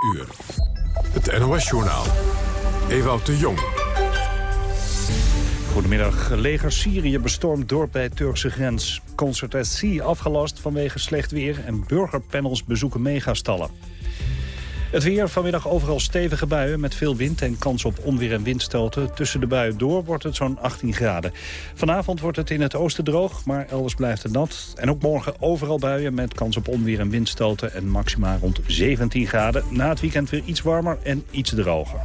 uur. Het NOS-journaal. Ewout de Jong. Goedemiddag. Leger Syrië bestormt dorp bij Turkse grens. Concert at Sea afgelast vanwege slecht weer... en burgerpanels bezoeken megastallen. Het weer vanmiddag overal stevige buien met veel wind en kans op onweer en windstoten. Tussen de buien door wordt het zo'n 18 graden. Vanavond wordt het in het oosten droog, maar elders blijft het nat. En ook morgen overal buien met kans op onweer en windstoten en maxima rond 17 graden. Na het weekend weer iets warmer en iets droger.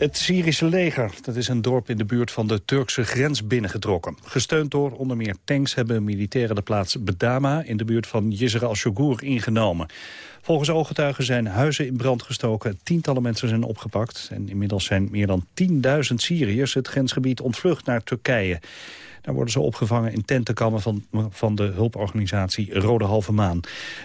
Het Syrische leger, dat is een dorp in de buurt van de Turkse grens binnengetrokken. Gesteund door onder meer tanks hebben militairen de plaats Bedama in de buurt van Yisr al-Shogur ingenomen. Volgens ooggetuigen zijn huizen in brand gestoken, tientallen mensen zijn opgepakt en inmiddels zijn meer dan 10.000 Syriërs het grensgebied ontvlucht naar Turkije. Daar worden ze opgevangen in tentenkammen van, van de hulporganisatie Rode Halve Maan.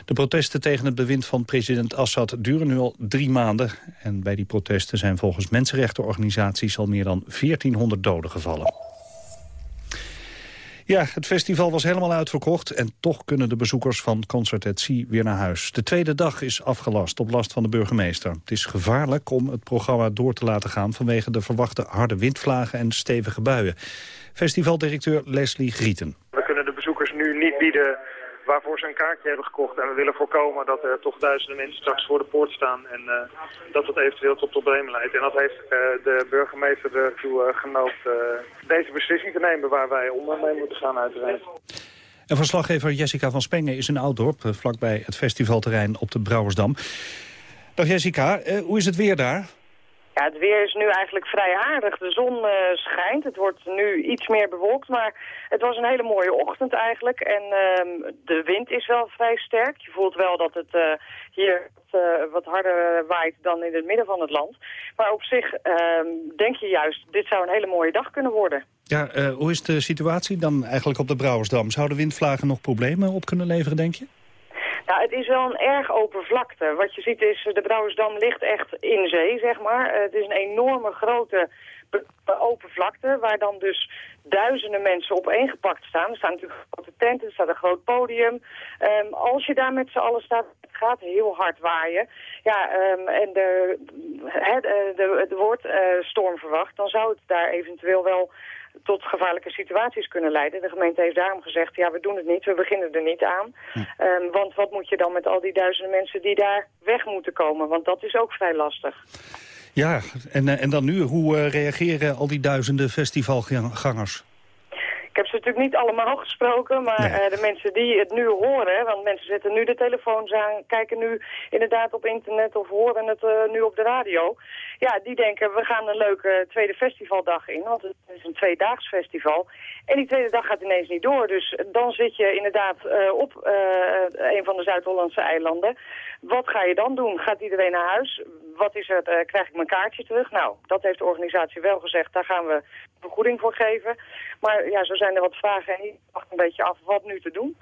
De protesten tegen het bewind van president Assad duren nu al drie maanden. En bij die protesten zijn volgens mensenrechtenorganisaties al meer dan 1400 doden gevallen. Ja, het festival was helemaal uitverkocht en toch kunnen de bezoekers van Concert at Sea weer naar huis. De tweede dag is afgelast op last van de burgemeester. Het is gevaarlijk om het programma door te laten gaan vanwege de verwachte harde windvlagen en stevige buien. Festivaldirecteur Leslie Grieten. We kunnen de bezoekers nu niet bieden waarvoor ze een kaartje hebben gekocht. En we willen voorkomen dat er toch duizenden mensen straks voor de poort staan en uh, dat het eventueel tot problemen leidt. En dat heeft uh, de burgemeester ertoe uh, genoopt deze beslissing te nemen waar wij onder mee moeten gaan uiteraard. En verslaggever Jessica van Spengen is in Ouddorp, vlakbij het festivalterrein op de Brouwersdam. Dag Jessica, hoe is het weer daar? Ja, het weer is nu eigenlijk vrij aardig. De zon uh, schijnt. Het wordt nu iets meer bewolkt, maar het was een hele mooie ochtend eigenlijk. En uh, de wind is wel vrij sterk. Je voelt wel dat het uh, hier wat, wat, harder waait dan in het midden van het land. Maar op zich ehm, denk je juist, dit zou een hele mooie dag kunnen worden. Ja, hoe is de situatie dan eigenlijk op de Brouwersdam? Zouden windvlagen nog problemen op kunnen leveren, denk je? Nou, het is wel een erg open vlakte. Wat je ziet is, de Brouwersdam ligt echt in zee, zeg maar. Uh, het is een enorme grote open vlakte, waar dan dus duizenden mensen opeengepakt staan. Er staan natuurlijk grote tenten, er staat een groot podium. Um, als je daar met z'n allen staat, het gaat heel hard waaien. Ja, um, en de, het, de, het wordt uh, storm verwacht, dan zou het daar eventueel wel tot gevaarlijke situaties kunnen leiden. De gemeente heeft daarom gezegd, ja, we doen het niet, we beginnen er niet aan. Um, want wat moet je dan met al die duizenden mensen die daar weg moeten komen? Want dat is ook vrij lastig. Ja, en, en dan nu, hoe uh, reageren al die duizenden festivalgangers? Ik heb ze natuurlijk niet allemaal gesproken, maar nee. uh, de mensen die het nu horen, want mensen zetten nu de telefoons aan, kijken nu inderdaad op internet of horen het uh, nu op de radio. Ja, die denken we gaan een leuke tweede festivaldag in, want het is een tweedaags festival. En die tweede dag gaat ineens niet door, dus dan zit je inderdaad uh, op een van de Zuid-Hollandse eilanden. Wat ga je dan doen? Gaat iedereen naar huis? Wat is het? krijg ik mijn kaartje terug? Nou, dat heeft de organisatie wel gezegd, daar gaan we vergoeding voor geven. Maar ja, zo zijn er wat vragen en ik wacht een beetje af wat nu te doen.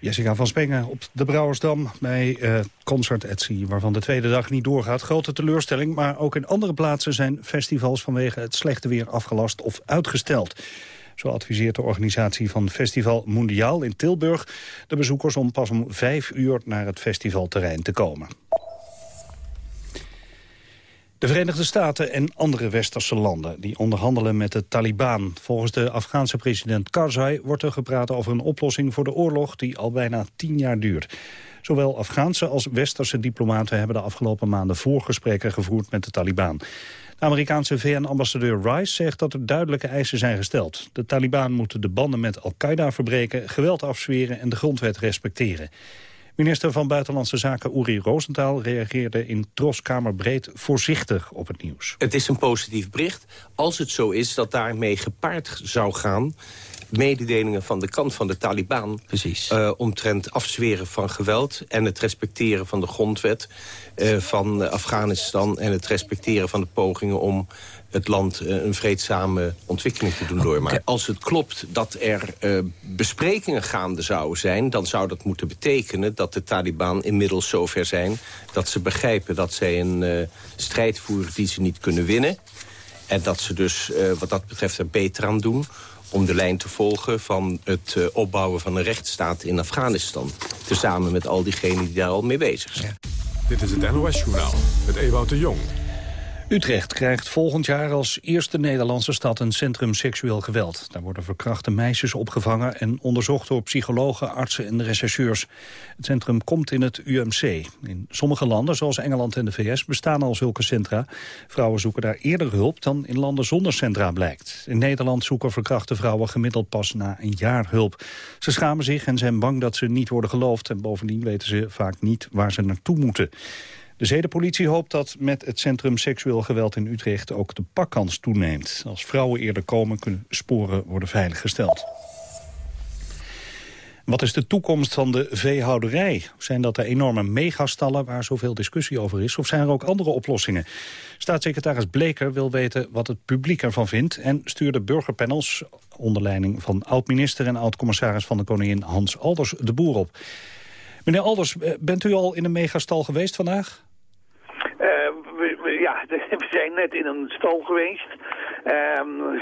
Jessica van Spengen op de Brouwersdam bij uh, Concert waarvan de tweede dag niet doorgaat. Grote teleurstelling, maar ook in andere plaatsen zijn festivals vanwege het slechte weer afgelast of uitgesteld. Zo adviseert de organisatie van Festival Mondiaal in Tilburg de bezoekers om pas om vijf uur naar het festivalterrein te komen. De Verenigde Staten en andere westerse landen die onderhandelen met de Taliban. Volgens de Afghaanse president Karzai wordt er gepraat over een oplossing voor de oorlog die al bijna tien jaar duurt. Zowel Afghaanse als westerse diplomaten hebben de afgelopen maanden voorgesprekken gevoerd met de Taliban. De Amerikaanse VN-ambassadeur Rice zegt dat er duidelijke eisen zijn gesteld. De Taliban moeten de banden met Al-Qaeda verbreken, geweld afzweren en de grondwet respecteren. Minister van Buitenlandse Zaken Uri Rosenthal reageerde in Troskamerbreed voorzichtig op het nieuws. Het is een positief bericht als het zo is dat daarmee gepaard zou gaan mededelingen van de kant van de Taliban... Precies. Uh, omtrent afzweren van geweld en het respecteren van de grondwet uh, van Afghanistan... en het respecteren van de pogingen om het land uh, een vreedzame ontwikkeling te doen doormaken. Als het klopt dat er besprekingen gaande zouden zijn... dan zou dat moeten betekenen dat de Taliban inmiddels zover zijn... dat ze begrijpen dat zij een strijd voeren die ze niet kunnen winnen... en dat ze dus wat dat betreft er beter aan doen om de lijn te volgen van het uh, opbouwen van een rechtsstaat in Afghanistan. Tezamen met al diegenen die daar al mee bezig zijn. Dit is het NOS-journaal met Ewout de Jong. Utrecht krijgt volgend jaar als eerste Nederlandse stad een centrum seksueel geweld. Daar worden verkrachte meisjes opgevangen en onderzocht door psychologen, artsen en rechercheurs. Het centrum komt in het UMC. In sommige landen, zoals Engeland en de VS, bestaan al zulke centra. Vrouwen zoeken daar eerder hulp dan in landen zonder centra blijkt. In Nederland zoeken verkrachte vrouwen gemiddeld pas na een jaar hulp. Ze schamen zich en zijn bang dat ze niet worden geloofd. En bovendien weten ze vaak niet waar ze naartoe moeten. De zedenpolitie hoopt dat met het Centrum Seksueel Geweld in Utrecht ook de pakkans toeneemt. Als vrouwen eerder komen kunnen sporen worden veiliggesteld. Wat is de toekomst van de veehouderij? Zijn dat de enorme megastallen waar zoveel discussie over is? Of zijn er ook andere oplossingen? Staatssecretaris Bleker wil weten wat het publiek ervan vindt... en stuurde burgerpanels onder leiding van oud-minister en oud-commissaris van de Koningin Hans Alders de Boer op. Meneer Alders, eh, bent u al in een megastal geweest vandaag? ja, we zijn net in een stal geweest. Um,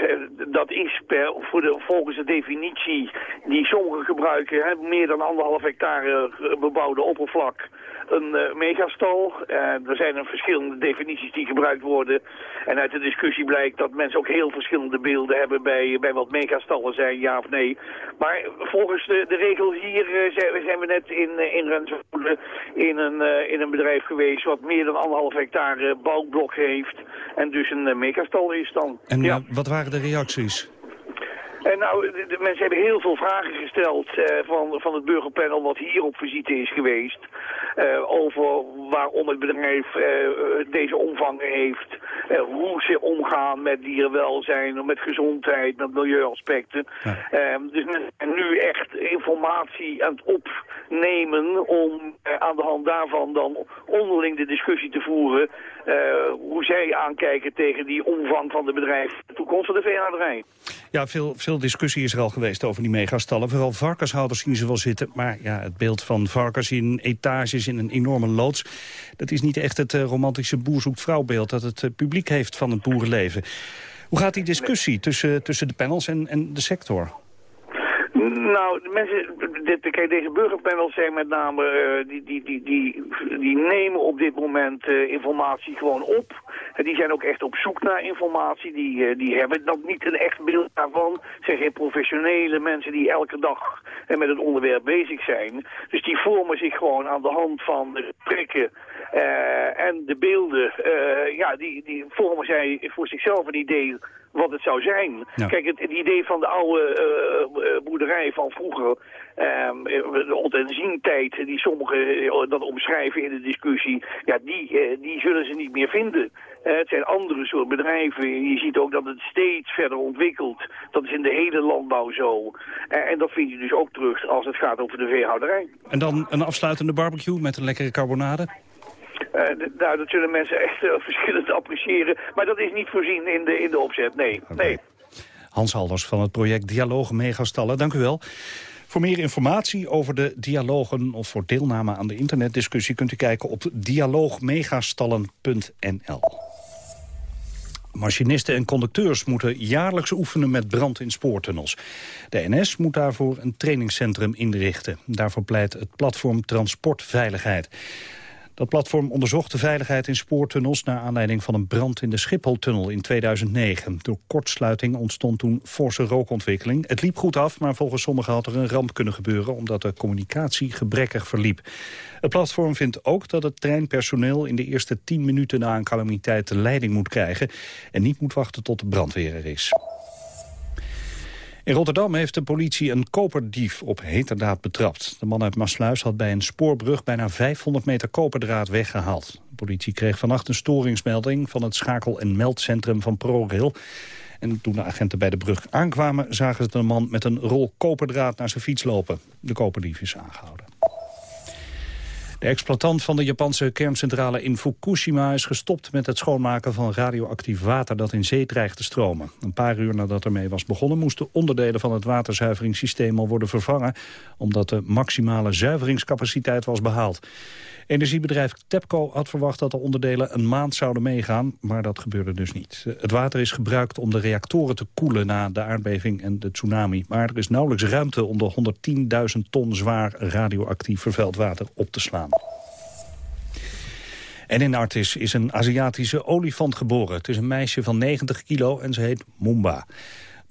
dat is per, voor de, volgens de definitie die sommigen gebruiken, meer dan anderhalf hectare bebouwde oppervlak een uh, megastal. Uh, er zijn er verschillende definities die gebruikt worden. En uit de discussie blijkt dat mensen ook heel verschillende beelden hebben bij, bij wat megastallen zijn, ja of nee. Maar volgens de, de regels hier zijn, zijn, we net in, in Renswoude in een, in een bedrijf geweest wat meer dan anderhalf hectare bouwblok heeft. En dus een megastal is dan. En ja. wat waren de reacties? En nou, de, mensen hebben heel veel vragen gesteld uh, van, van het burgerpanel wat hier op visite is geweest. Uh, over waarom het bedrijf uh, deze omvang heeft. hoe ze omgaan met dierenwelzijn, met gezondheid, met milieuaspecten. Ja. Dus nu echt informatie aan het opnemen om aan de hand daarvan dan onderling de discussie te voeren. Hoe zij aankijken tegen die omvang van de bedrijf, de toekomst van de veehouderij. Ja, veel, veel discussie is er al geweest over die megastallen. Vooral varkenshouders zien ze wel zitten. Maar ja, het beeld van varkens in etages in een enorme loods... dat is niet echt het uh, romantische boer vrouwbeeld... dat het uh, publiek heeft van het boerenleven. Hoe gaat die discussie tussen, tussen de panels en, en de sector? Nou, de mensen, dit, kijk, deze burgerpanels zijn met name, uh, die, die, die, die, die nemen op dit moment uh, informatie gewoon op. En die zijn ook echt op zoek naar informatie. Die, uh, die hebben nog niet een echt beeld daarvan. Het zijn geen professionele mensen die elke dag met het onderwerp bezig zijn. Dus die vormen zich gewoon aan de hand van de gesprekken en de beelden. ja, die, die vormen zij voor zichzelf een idee wat het zou zijn. Kijk, het, het, idee van de oude uh, boerderij van vroeger, um, de ontzientijd, die sommigen dat omschrijven in de discussie, ja, die, die zullen ze niet meer vinden. het zijn andere soort bedrijven. Je ziet ook dat het steeds verder ontwikkelt. Dat is in de hele landbouw zo. en dat vind je dus ook terug als het gaat over de veehouderij. En dan een afsluitende barbecue met een lekkere carbonade? Uh, nou, dat zullen mensen echt uh, verschillend appreciëren. Maar dat is niet voorzien in de, in de opzet, nee. nee. Hans Halders van het project Dialoog Megastallen, dank u wel. Voor meer informatie over de dialogen of voor deelname aan de internetdiscussie... kunt u kijken op dialoogmegastallen.nl. Machinisten en conducteurs moeten jaarlijks oefenen met brand in spoortunnels. De NS moet daarvoor een trainingscentrum inrichten. Daarvoor pleit het platform Transportveiligheid. Dat platform onderzocht de veiligheid in spoortunnels... naar aanleiding van een brand in de Schipholtunnel in 2009. Door kortsluiting ontstond toen forse rookontwikkeling. Het liep goed af, maar volgens sommigen had er een ramp kunnen gebeuren... omdat de communicatie gebrekkig verliep. Het platform vindt ook dat het treinpersoneel... in de eerste 10 minuten na een calamiteit de leiding moet krijgen... en niet moet wachten tot de brandweer er is. In Rotterdam heeft de politie een koperdief op heterdaad betrapt. De man uit Maasluis had bij een spoorbrug bijna 500 meter koperdraad weggehaald. De politie kreeg vannacht een storingsmelding van het schakel- en meldcentrum van ProRail. En toen de agenten bij de brug aankwamen... zagen ze de man met een rol koperdraad naar zijn fiets lopen. De koperdief is aangehouden. De exploitant van de Japanse kerncentrale in Fukushima is gestopt met het schoonmaken van radioactief water dat in zee dreigt te stromen. Een paar uur nadat ermee was begonnen moesten onderdelen van het waterzuiveringssysteem al worden vervangen, omdat de maximale zuiveringscapaciteit was behaald. Energiebedrijf TEPCO had verwacht dat de onderdelen een maand zouden meegaan, maar dat gebeurde dus niet. Het water is gebruikt om de reactoren te koelen na de aardbeving en de tsunami. Maar er is nauwelijks ruimte om de 110.000 ton zwaar radioactief vervuild water op te slaan. En in Artis is een Aziatische olifant geboren. Het is een meisje van 90 kilo en ze heet Mumba.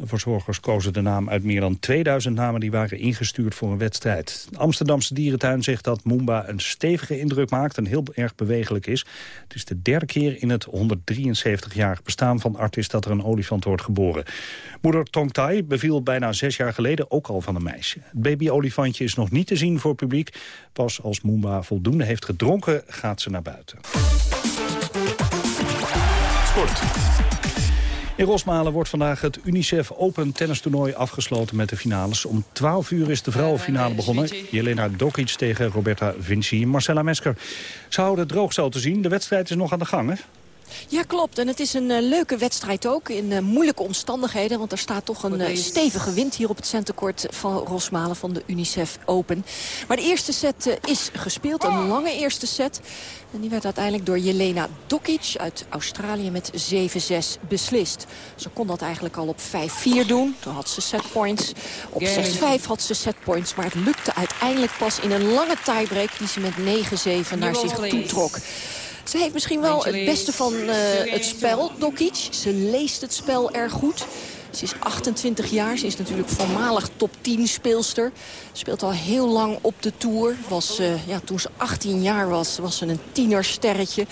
De verzorgers kozen de naam uit meer dan 2000 namen die waren ingestuurd voor een wedstrijd. De Amsterdamse dierentuin zegt dat Moomba een stevige indruk maakt en heel erg bewegelijk is. Het is de derde keer in het 173-jarig bestaan van Artis dat er een olifant wordt geboren. Moeder Tong Tai beviel bijna zes jaar geleden ook al van een meisje. Het babyolifantje is nog niet te zien voor publiek. Pas als Moomba voldoende heeft gedronken gaat ze naar buiten. Sport. In Rosmalen wordt vandaag het UNICEF Open tennistoernooi afgesloten met de finales. Om 12 uur is de vrouwenfinale begonnen. Jelena Dokic tegen Roberta Vinci. Marcella Mesker. Ze houden het droog zo te zien. De wedstrijd is nog aan de gang, hè? Ja, klopt. En het is een uh, leuke wedstrijd ook. In uh, moeilijke omstandigheden. Want er staat toch een uh, stevige wind hier op het centercourt van Rosmalen van de UNICEF Open. Maar de eerste set is gespeeld. Een lange eerste set. En die werd uiteindelijk door Jelena Dokic uit Australië met 7-6 beslist. Ze kon dat eigenlijk al op 5-4 doen. Toen had ze setpoints. Op 6-5 had ze setpoints. Maar het lukte uiteindelijk pas in een lange tiebreak... die ze met 9-7 naar zich toe trok. Ze heeft misschien wel het beste van uh, het spel, Dokic. Ze leest het spel erg goed. Ze is 28 jaar. Ze is natuurlijk voormalig top 10 speelster. Speelt al heel lang op de Tour. Was, uh, ja, toen ze 18 jaar was, was ze een tienersterretje.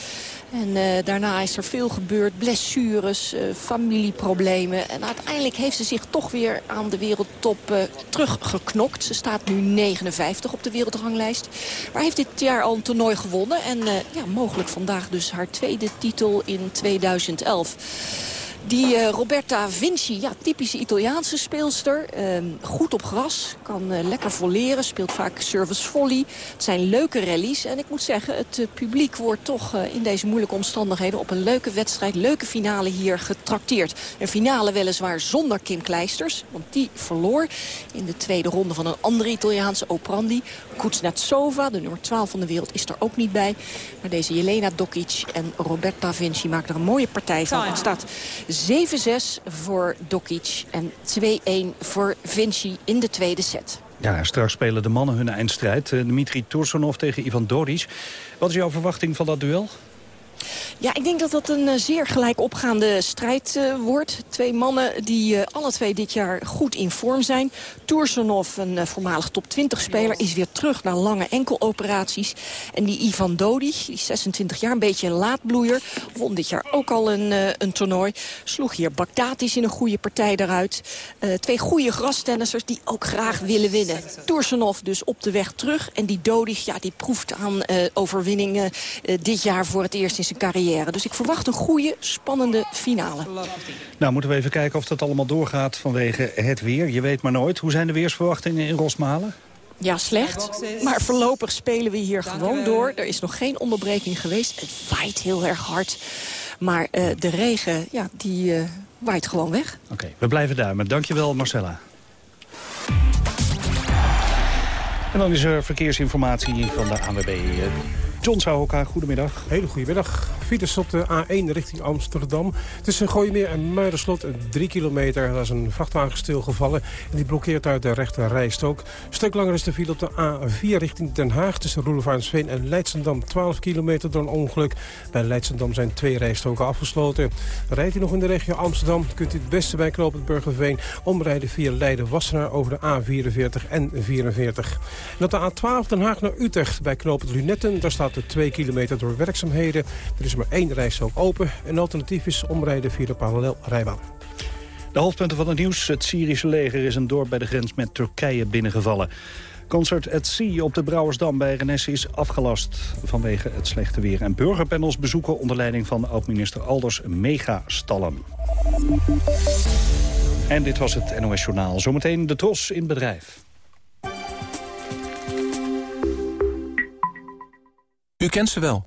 En uh, daarna is er veel gebeurd. Blessures, uh, familieproblemen. En uiteindelijk heeft ze zich toch weer aan de wereldtop uh, teruggeknokt. Ze staat nu 59 op de wereldranglijst. Maar heeft dit jaar al een toernooi gewonnen. En ja, mogelijk vandaag dus haar tweede titel in 2011. Die uh, Roberta Vinci, ja, typische Italiaanse speelster. Uh, goed op gras, kan uh, lekker volleren, speelt vaak service volley. Het zijn leuke rallies. En ik moet zeggen, het publiek wordt toch in deze moeilijke omstandigheden... op een leuke wedstrijd, leuke finale hier getrakteerd. Een finale weliswaar zonder Kim Kleisters, want die verloor... in de tweede ronde van een andere Italiaanse operandi. Kuznetsova, de nummer 12 van de wereld, is er ook niet bij. Maar deze Jelena Dokic en Roberta Vinci maken er een mooie partij van. Het staat 7-6 voor Dokic en 2-1 voor Vinci in de tweede set. Ja, straks spelen de mannen hun eindstrijd. Dmitri Tursunov tegen Ivan Doric. Wat is jouw verwachting van dat duel? Ja, ik denk dat dat een uh, zeer gelijk opgaande strijd uh, wordt. Twee mannen die uh, alle twee dit jaar goed in vorm zijn. Toursenov, een voormalig top 20 speler, is weer terug naar lange enkeloperaties. En die Ivan Dodi, die 26 jaar, een beetje een laadbloeier... won dit jaar ook al een, een toernooi. Sloeg hier Bagdatis in een goede partij eruit. twee goede grastennissers die ook graag willen winnen. Toursenov dus op de weg terug. En die Dodi, ja, die proeft aan overwinningen dit jaar voor het eerst in zijn carrière. Dus ik verwacht een goede, spannende finale. Nou, moeten we even kijken of dat allemaal doorgaat vanwege het weer. Je weet maar nooit. Hoe zijn de weersverwachtingen in Rosmalen? Ja, slecht. Maar voorlopig spelen we hier gewoon door. Er is nog geen onderbreking geweest. Het waait heel erg hard. Maar uh, de regen, ja, die uh, waait gewoon weg. Oké, okay, we blijven duimen. Dankjewel, Marcella. En dan is er verkeersinformatie van de ANWB. John Sahoka, goedemiddag. Hele goedemiddag. Files op de A1 richting Amsterdam. Tussen Gooimeer en Muiderslot, 3 kilometer. Daar is een vrachtwagen stilgevallen. En die blokkeert uit de rechte rijstrook. Een stuk langer is de file op de A4 richting Den Haag. Tussen Roelevaansveen en Leidsendam. 12 kilometer door een ongeluk. Bij Leidsendam zijn twee rijstroken afgesloten. Rijdt u nog in de regio Amsterdam, kunt u het beste bij Knoopend Burgerveen... omrijden via Leiden-Wassenaar over de A44 en 44. En op de A12 Den Haag naar Utrecht bij Knoopend Lunetten. Daar staat de 2 kilometer door werkzaamheden. Er is maar één rijstrook open. Een alternatief is omrijden via de parallelrijbaan. De hoofdpunten van het nieuws. Het Syrische leger is een dorp bij de grens met Turkije binnengevallen. Concert at Sea op de Brouwersdam bij Renesse is afgelast vanwege het slechte weer. En burgerpanels bezoeken onder leiding van oud-minister Alders megastallen. En dit was het NOS Journaal. Zometeen de Tros in bedrijf. U kent ze wel.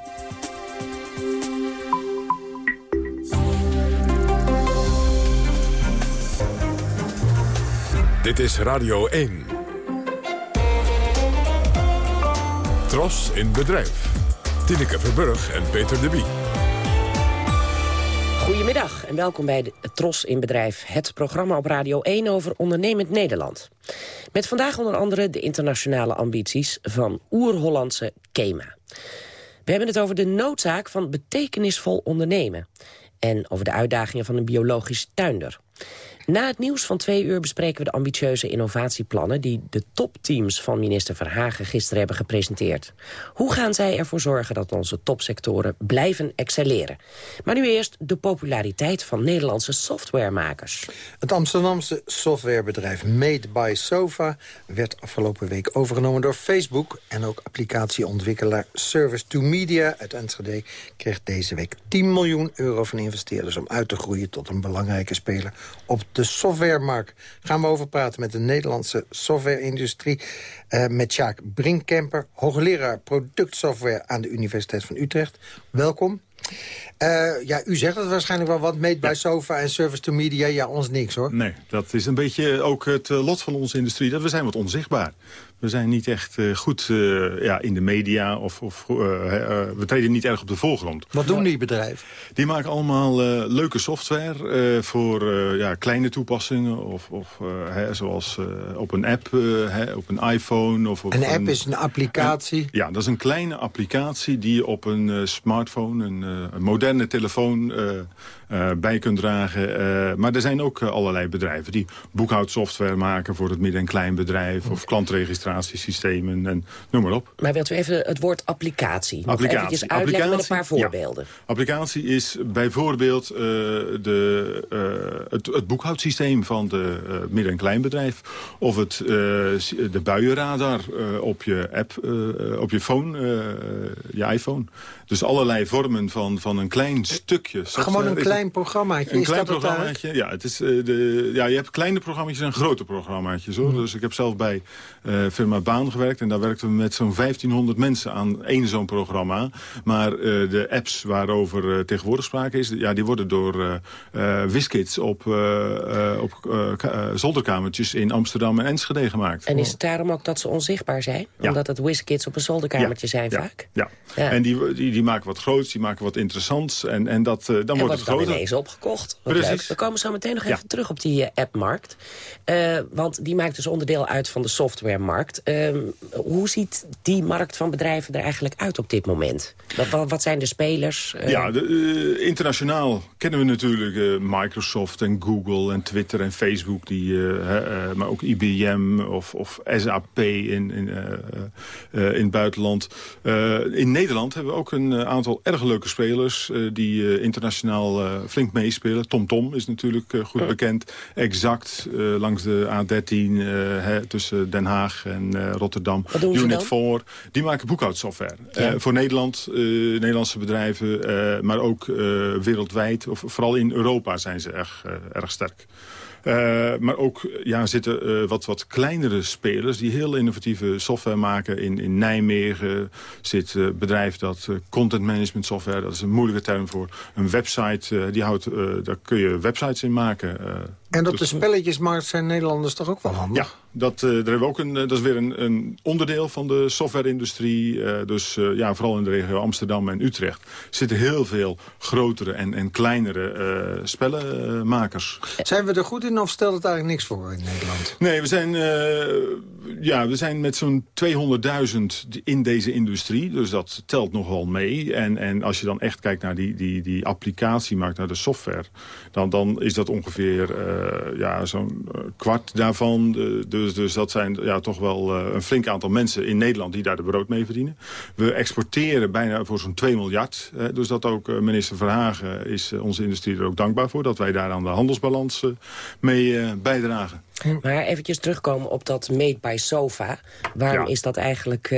Dit is Radio 1. Tros in bedrijf. Tineke Verburg en Peter de Wie. Goedemiddag en welkom bij Tros in Bedrijf. Het programma op Radio 1 over ondernemend Nederland. Met vandaag onder andere de internationale ambities van oer-Hollandse Kema. We hebben het over de noodzaak van betekenisvol ondernemen. En over de uitdagingen van een biologisch tuinder. Na het nieuws van twee uur bespreken we de ambitieuze innovatieplannen... die de topteams van minister Verhagen gisteren hebben gepresenteerd. Hoe gaan zij ervoor zorgen dat onze topsectoren blijven excelleren? Maar nu eerst de populariteit van Nederlandse softwaremakers. Het Amsterdamse softwarebedrijf Made by Sofa... werd afgelopen week overgenomen door Facebook... en ook applicatieontwikkelaar Service to Media uit Enschede... kreeg deze week 10 miljoen euro van investeerders... om uit te groeien tot een belangrijke speler op de softwaremarkt. Gaan we over praten met de Nederlandse softwareindustrie. Uh, met Sjaak Brinkkemper, hoogleraar productsoftware aan de Universiteit van Utrecht. Welkom. Uh, ja, u zegt het waarschijnlijk wel wat. Made by Sofa en Service to Media. Ja, ons niks hoor. Nee, dat is een beetje ook het lot van onze industrie. Dat we zijn wat onzichtbaar. We zijn niet echt uh, goed uh, ja, in de media. Of, of we treden niet erg op de voorgrond. Wat doen die bedrijven? Die maken allemaal leuke software voor ja, kleine toepassingen. Of, of hè, zoals op een app, hè, op een iPhone. Of op een app is een applicatie? Een, ja, dat is een kleine applicatie die je op een smartphone, een, een moderne telefoon uh, bij kunt dragen. Uh, maar er zijn ook uh, allerlei bedrijven die boekhoudsoftware maken... voor het midden- en kleinbedrijf of klantregistratiesystemen en noem maar op. Maar wilt u even het woord applicatie, applicatie. nog even uitleggen met een paar voorbeelden? Ja. Applicatie is bijvoorbeeld de, het, het, boekhoudsysteem van de midden- en kleinbedrijf... of het, de buienradar op je app, op je phone, je iPhone. Dus allerlei vormen van, van een klein stukje. Gewoon een klein programmaatje. Een klein programmaatje. Ja, het is, uh, de, ja, je hebt kleine programma's en grote programmaatjes. Hoor. Mm. Dus ik heb zelf bij uh, firma Baan gewerkt. En daar werkten we met zo'n 1500 mensen aan één zo'n programma. Maar uh, de apps waarover tegenwoordig sprake is... Ja, die worden door WizKids op, op zolderkamertjes in Amsterdam en Enschede gemaakt. En is het daarom ook dat ze onzichtbaar zijn? Ja. Omdat het WizKids op een zolderkamertje ja. zijn vaak? Ja. ja. En die, die, die, maken wat groots, die maken wat interessants. En, en dat, dan en wordt het groter. Ineens opgekocht. Precies. We komen zo meteen nog even terug op die uh, appmarkt. Uh, want die maakt dus onderdeel uit van de softwaremarkt. Uh, hoe ziet die markt van bedrijven er eigenlijk uit op dit moment? Wat, wat zijn de spelers? Ja, de, internationaal kennen we natuurlijk Microsoft en Google en Twitter en Facebook. Die, maar ook IBM of, of SAP in, in, in het buitenland. in Nederland hebben we ook een aantal erg leuke spelers... die internationaal flink meespelen. TomTom Tom is natuurlijk uh, goed bekend. Exact uh, langs de A13 hè, tussen Den Haag en Rotterdam. Unit 4. Die maken boekhoudsoftware. Ja. voor Nederland, Nederlandse bedrijven, maar ook wereldwijd. Of vooral in Europa zijn ze erg, erg sterk. Uh, maar ook ja, zitten uh, wat, wat kleinere spelers die heel innovatieve software maken. In, in Nijmegen zit een bedrijf dat content management software, dat is een moeilijke term voor een website. die houdt, daar kun je websites in maken. En op dus, de spelletjesmarkt zijn Nederlanders toch ook wel handig? Ja, dat, uh, daar hebben we ook een, dat is weer een, een onderdeel van de software-industrie. Uh, dus uh, ja, vooral in de regio Amsterdam en Utrecht zitten heel veel grotere en, en kleinere spellenmakers. Zijn we er goed in of stelt het eigenlijk niks voor in Nederland? Nee, we zijn, ja, we zijn met zo'n 200.000 in deze industrie. Dus dat telt nogal mee. En, en als je dan echt kijkt naar die, die, die applicatiemarkt, naar de software... dan, dan is dat ongeveer ja, zo'n kwart daarvan... Dus, dus dat zijn ja, toch wel uh, een flink aantal mensen in Nederland die daar de brood mee verdienen. We exporteren bijna voor zo'n 2 miljard. Dus dat ook minister Verhagen is onze industrie er ook dankbaar voor. Dat wij daar aan de handelsbalans mee bijdragen. Maar eventjes terugkomen op dat Made by Sofa. Waarom ja. is dat eigenlijk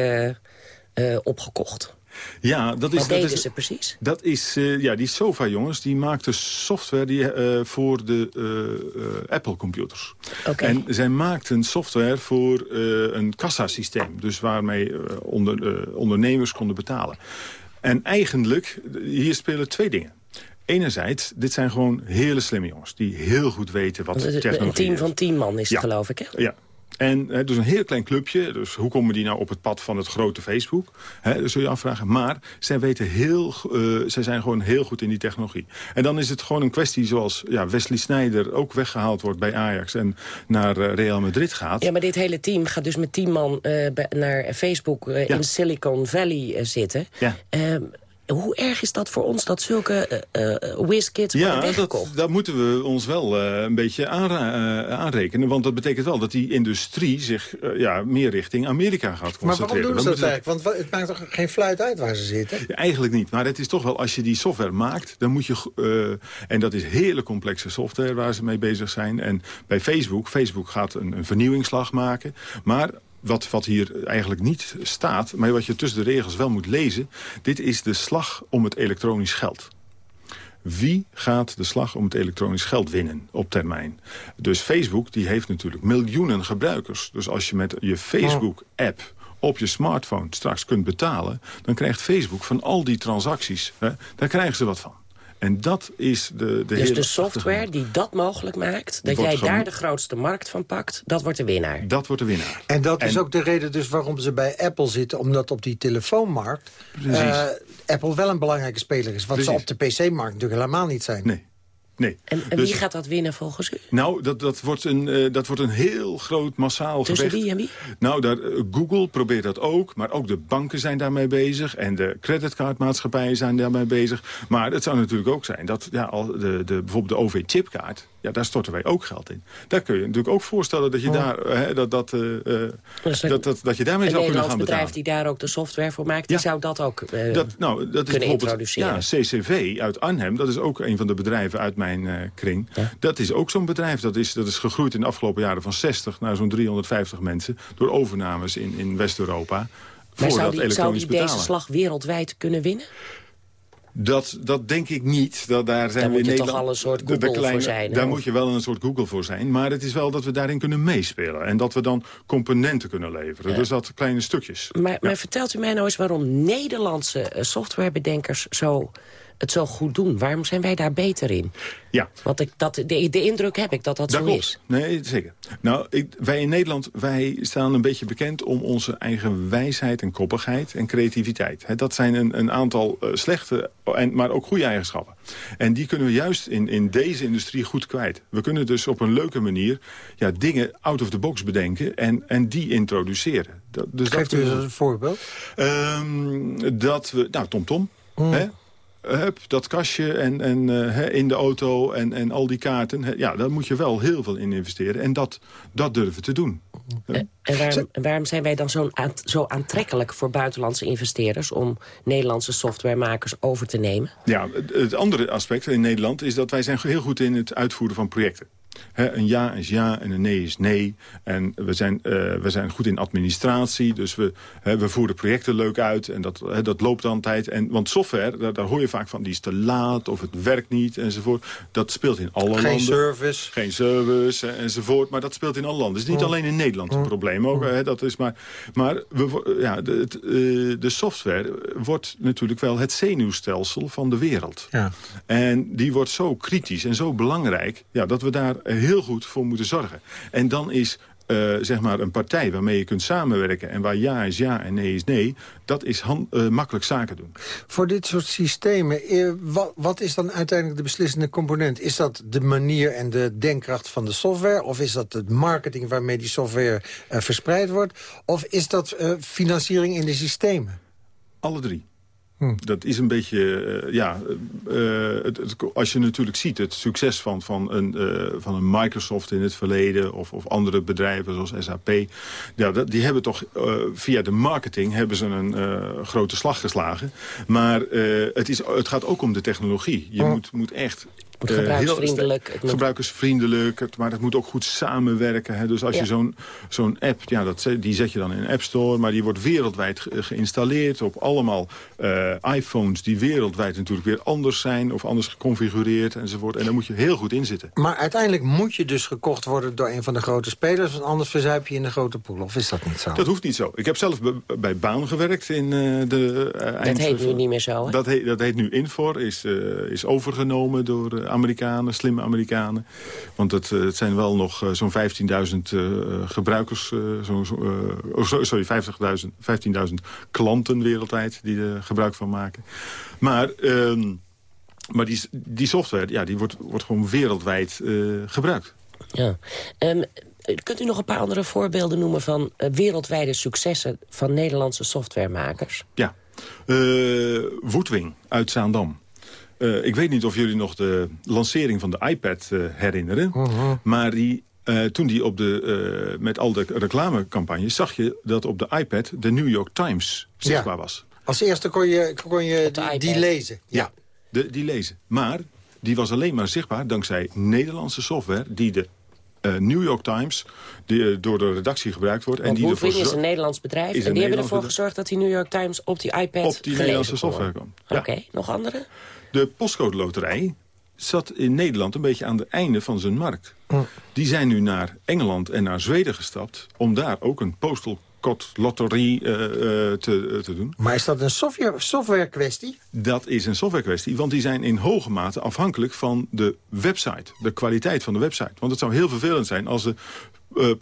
opgekocht? Ja, dat is, Wat deden dat is, ze precies? Dat is, uh, ja, die Sofa-jongens, die maakten software die, uh, voor de uh, Apple-computers. Okay. En zij maakten software voor een kassasysteem. Dus waarmee onder, ondernemers konden betalen. En eigenlijk, hier spelen twee dingen. Enerzijds, dit zijn gewoon hele slimme jongens... die heel goed weten wat technologie Een team van tien man is het, ja. geloof ik, hè? Ja, en hè, dus een heel klein clubje. Dus hoe komen die nou op het pad van het grote Facebook? Hè, dat zul je afvragen. Maar zij, weten heel, uh, zij zijn gewoon heel goed in die technologie. En dan is het gewoon een kwestie zoals ja, Wesley Sneijder ook weggehaald wordt bij Ajax... en naar uh, Real Madrid gaat. Ja, maar dit hele team gaat dus met tien man uh, naar Facebook ja. in Silicon Valley zitten. Ja. Hoe erg is dat voor ons dat zulke uh, whizkids ja, worden weggekocht? Dat, dat moeten we ons wel uh, een beetje aanra aanrekenen. Want dat betekent wel dat die industrie zich ja, meer richting Amerika gaat concentreren. Maar waarom doen ze dat, dat eigenlijk? Want het maakt toch geen fluit uit waar ze zitten? Ja, eigenlijk niet. Maar het is toch wel, als je die software maakt... dan moet je... en dat is hele complexe software waar ze mee bezig zijn. En bij Facebook, Facebook gaat een, een vernieuwingsslag maken. Maar wat, wat hier eigenlijk niet staat, maar wat je tussen de regels wel moet lezen... dit is de slag om het elektronisch geld. Wie gaat de slag om het elektronisch geld winnen op termijn? Dus Facebook die heeft natuurlijk miljoenen gebruikers. Dus als je met je Facebook-app op je smartphone straks kunt betalen... dan krijgt Facebook van al die transacties, hè, daar krijgen ze wat van. En dat is de, de Dus de software die dat mogelijk maakt... dat jij daar de grootste markt van pakt, dat wordt de winnaar. Dat wordt de winnaar. En dat en... is ook de reden dus waarom ze bij Apple zitten. Omdat op die telefoonmarkt uh, Apple wel een belangrijke speler is. Wat Precies. ze op de PC-markt natuurlijk helemaal niet zijn. Nee. Nee. En, en dus, wie gaat dat winnen volgens u? Nou, dat, dat, wordt, een, uh, dat wordt een heel groot massaal Tussen gevecht. wie en wie? Nou, daar, uh, Google probeert dat ook. Maar ook de banken zijn daarmee bezig. En de creditcardmaatschappijen zijn daarmee bezig. Maar het zou natuurlijk ook zijn dat ja, al de, de, bijvoorbeeld de OV-chipkaart... Ja, daar storten wij ook geld in. Daar kun je natuurlijk ook voorstellen dat je, Oh. daar, uh, dat, dat, Dus een- dat, dat, dat je daarmee Een zou kunnen gaan bedrijf betalen. die daar ook de software voor maakt... die Ja. zou dat ook eh, Dat, nou, dat is kunnen bijvoorbeeld introduceren. ja, CCV uit Arnhem. Dat is ook een van de bedrijven uit mijn eh, kring. Dat is ook zo'n bedrijf. Dat is, dat is gegroeid in de afgelopen jaren van 60 naar zo'n 350 mensen. Door overnames in, in West-Europa. Maar Voor zou dat die, zou elektronisch die betalen. deze slag wereldwijd kunnen winnen? Dat, dat denk ik niet. Dat, daar zijn Daar we moet je toch al een soort Google voor zijn? Daar moet je wel een soort Google voor zijn. Maar het is wel dat we daarin kunnen meespelen. En dat we dan componenten kunnen leveren. Dus dat kleine stukjes. Maar, maar vertelt u mij nou eens waarom Nederlandse eh, softwarebedenkers zo, het zo goed doen? Waarom zijn wij daar beter in? Ja. Want ik, dat, de, de indruk heb ik dat dat, Dat zo klopt. is. Nee, zeker. Nou, ik, wij in Nederland wij staan een beetje bekend om onze eigen wijsheid en koppigheid en creativiteit. Hè, dat zijn een, een aantal eh, slechte, en, maar ook goede eigenschappen. En die kunnen we juist in, in deze industrie goed kwijt. We kunnen dus op een leuke manier ja, dingen out of the box bedenken en, en die introduceren. Dat, dus Geeft dat u eens we- een voorbeeld? Ehm, dat we, nou, TomTom. Mm. Hè? Hup, dat kastje en, en, eh, hè, in de auto en, en al die kaarten. Ja, daar moet je wel heel veel in investeren. En dat, dat durven te doen. En waarom, waarom zijn wij dan zo, aant- zo aantrekkelijk voor buitenlandse investeerders... om Nederlandse softwaremakers over te nemen? Ja, het- het andere aspect in Nederland is dat wij zijn heel goed in het uitvoeren van projecten. Een ja is ja en een nee is nee. En we zijn, uh, we zijn goed in administratie, dus we, we voeren projecten leuk uit. En dat, dat loopt dan tijd. En, want software, daar, daar, hoor je vaak van, die is te laat of het werkt niet enzovoort. Dat speelt in alle Geen landen. Geen service. Geen service enzovoort. Maar dat speelt in alle landen. Het is niet alleen in Nederland een probleem. Ook, dat is maar maar we, ja, de, het, de software wordt natuurlijk wel het zenuwstelsel van de wereld. Ja. En die wordt zo kritisch en zo belangrijk... Ja, dat we daar heel goed voor moeten zorgen. En dan is uh, zeg maar een partij waarmee je kunt samenwerken... en waar ja is ja en nee is nee... dat is uh, makkelijk zaken doen. Voor dit soort systemen, uh, wat, wat, is dan uiteindelijk de beslissende component? Is dat de manier en de denkkracht van de software? Of is dat de marketing waarmee die software verspreid wordt? Of is dat financiering in de systemen? Alle drie. Hm. Dat is een beetje, uh, ja, uh, het, het, als je natuurlijk ziet het succes van, van, een, uh, van een Microsoft in het verleden... of, of andere bedrijven zoals SAP, ja, dat, die hebben toch via de marketing hebben ze een grote slag geslagen. Maar het, is, het gaat ook om de technologie. Je moet, moet echt moet gebruiksvriendelijk. Heel, gebruikersvriendelijk, het, maar het moet ook goed samenwerken. Hè. Dus als ja. je zo'n zo'n app, ja, dat, die zet je dan in een app store... maar die wordt wereldwijd ge geïnstalleerd op allemaal uh, iPhones... die wereldwijd natuurlijk weer anders zijn of anders geconfigureerd enzovoort. En daar moet je heel goed in zitten. Maar uiteindelijk moet je dus gekocht worden door een van de grote spelers... want anders verzuip je in de grote pool, of is dat niet zo? Dat hoeft niet zo. Ik heb zelf bij Baan gewerkt in uh, de uh, Dat heet nu niet meer zo, hè? Dat heet, dat heet nu Infor, is, is overgenomen door Amerikanen, slimme Amerikanen. Want het, het zijn wel nog uh, zo'n 15.000 uh, gebruikers, uh, zo, oh, sorry, 15.000 klanten wereldwijd die er gebruik van maken. Maar, um, maar die, die software ja, die wordt, wordt gewoon wereldwijd gebruikt. Ja. Um, kunt u nog een paar andere voorbeelden noemen van wereldwijde successen van Nederlandse softwaremakers? Ja. Woodwing uit Zaandam. Uh, ik weet niet of jullie nog de lancering van de iPad uh, herinneren. Uh -huh. Maar die, uh, toen die op de, met al de reclamecampagnes... zag je dat op de iPad de New York Times zichtbaar ja. was. Als eerste kon je, kon je die, die, lezen. Ja, ja de, die lezen. Maar die was alleen maar zichtbaar dankzij Nederlandse software... die de uh, New York Times, die uh, door de redactie gebruikt wordt. Want en die Woodwing is een Nederlands bedrijf. En die hebben ervoor gezorgd dat die New York Times op die iPad Op die Nederlandse software kwam. Ja. Oké, okay, nog andere? De postcode loterij zat in Nederland een beetje aan het einde van zijn markt. Die zijn nu naar Engeland en naar Zweden gestapt... om daar ook een postal code lotterie uh, uh, te, te doen. Maar is dat een software, software kwestie? Dat is een software kwestie, want die zijn in hoge mate afhankelijk van de website. De kwaliteit van de website. Want het zou heel vervelend zijn als de uh,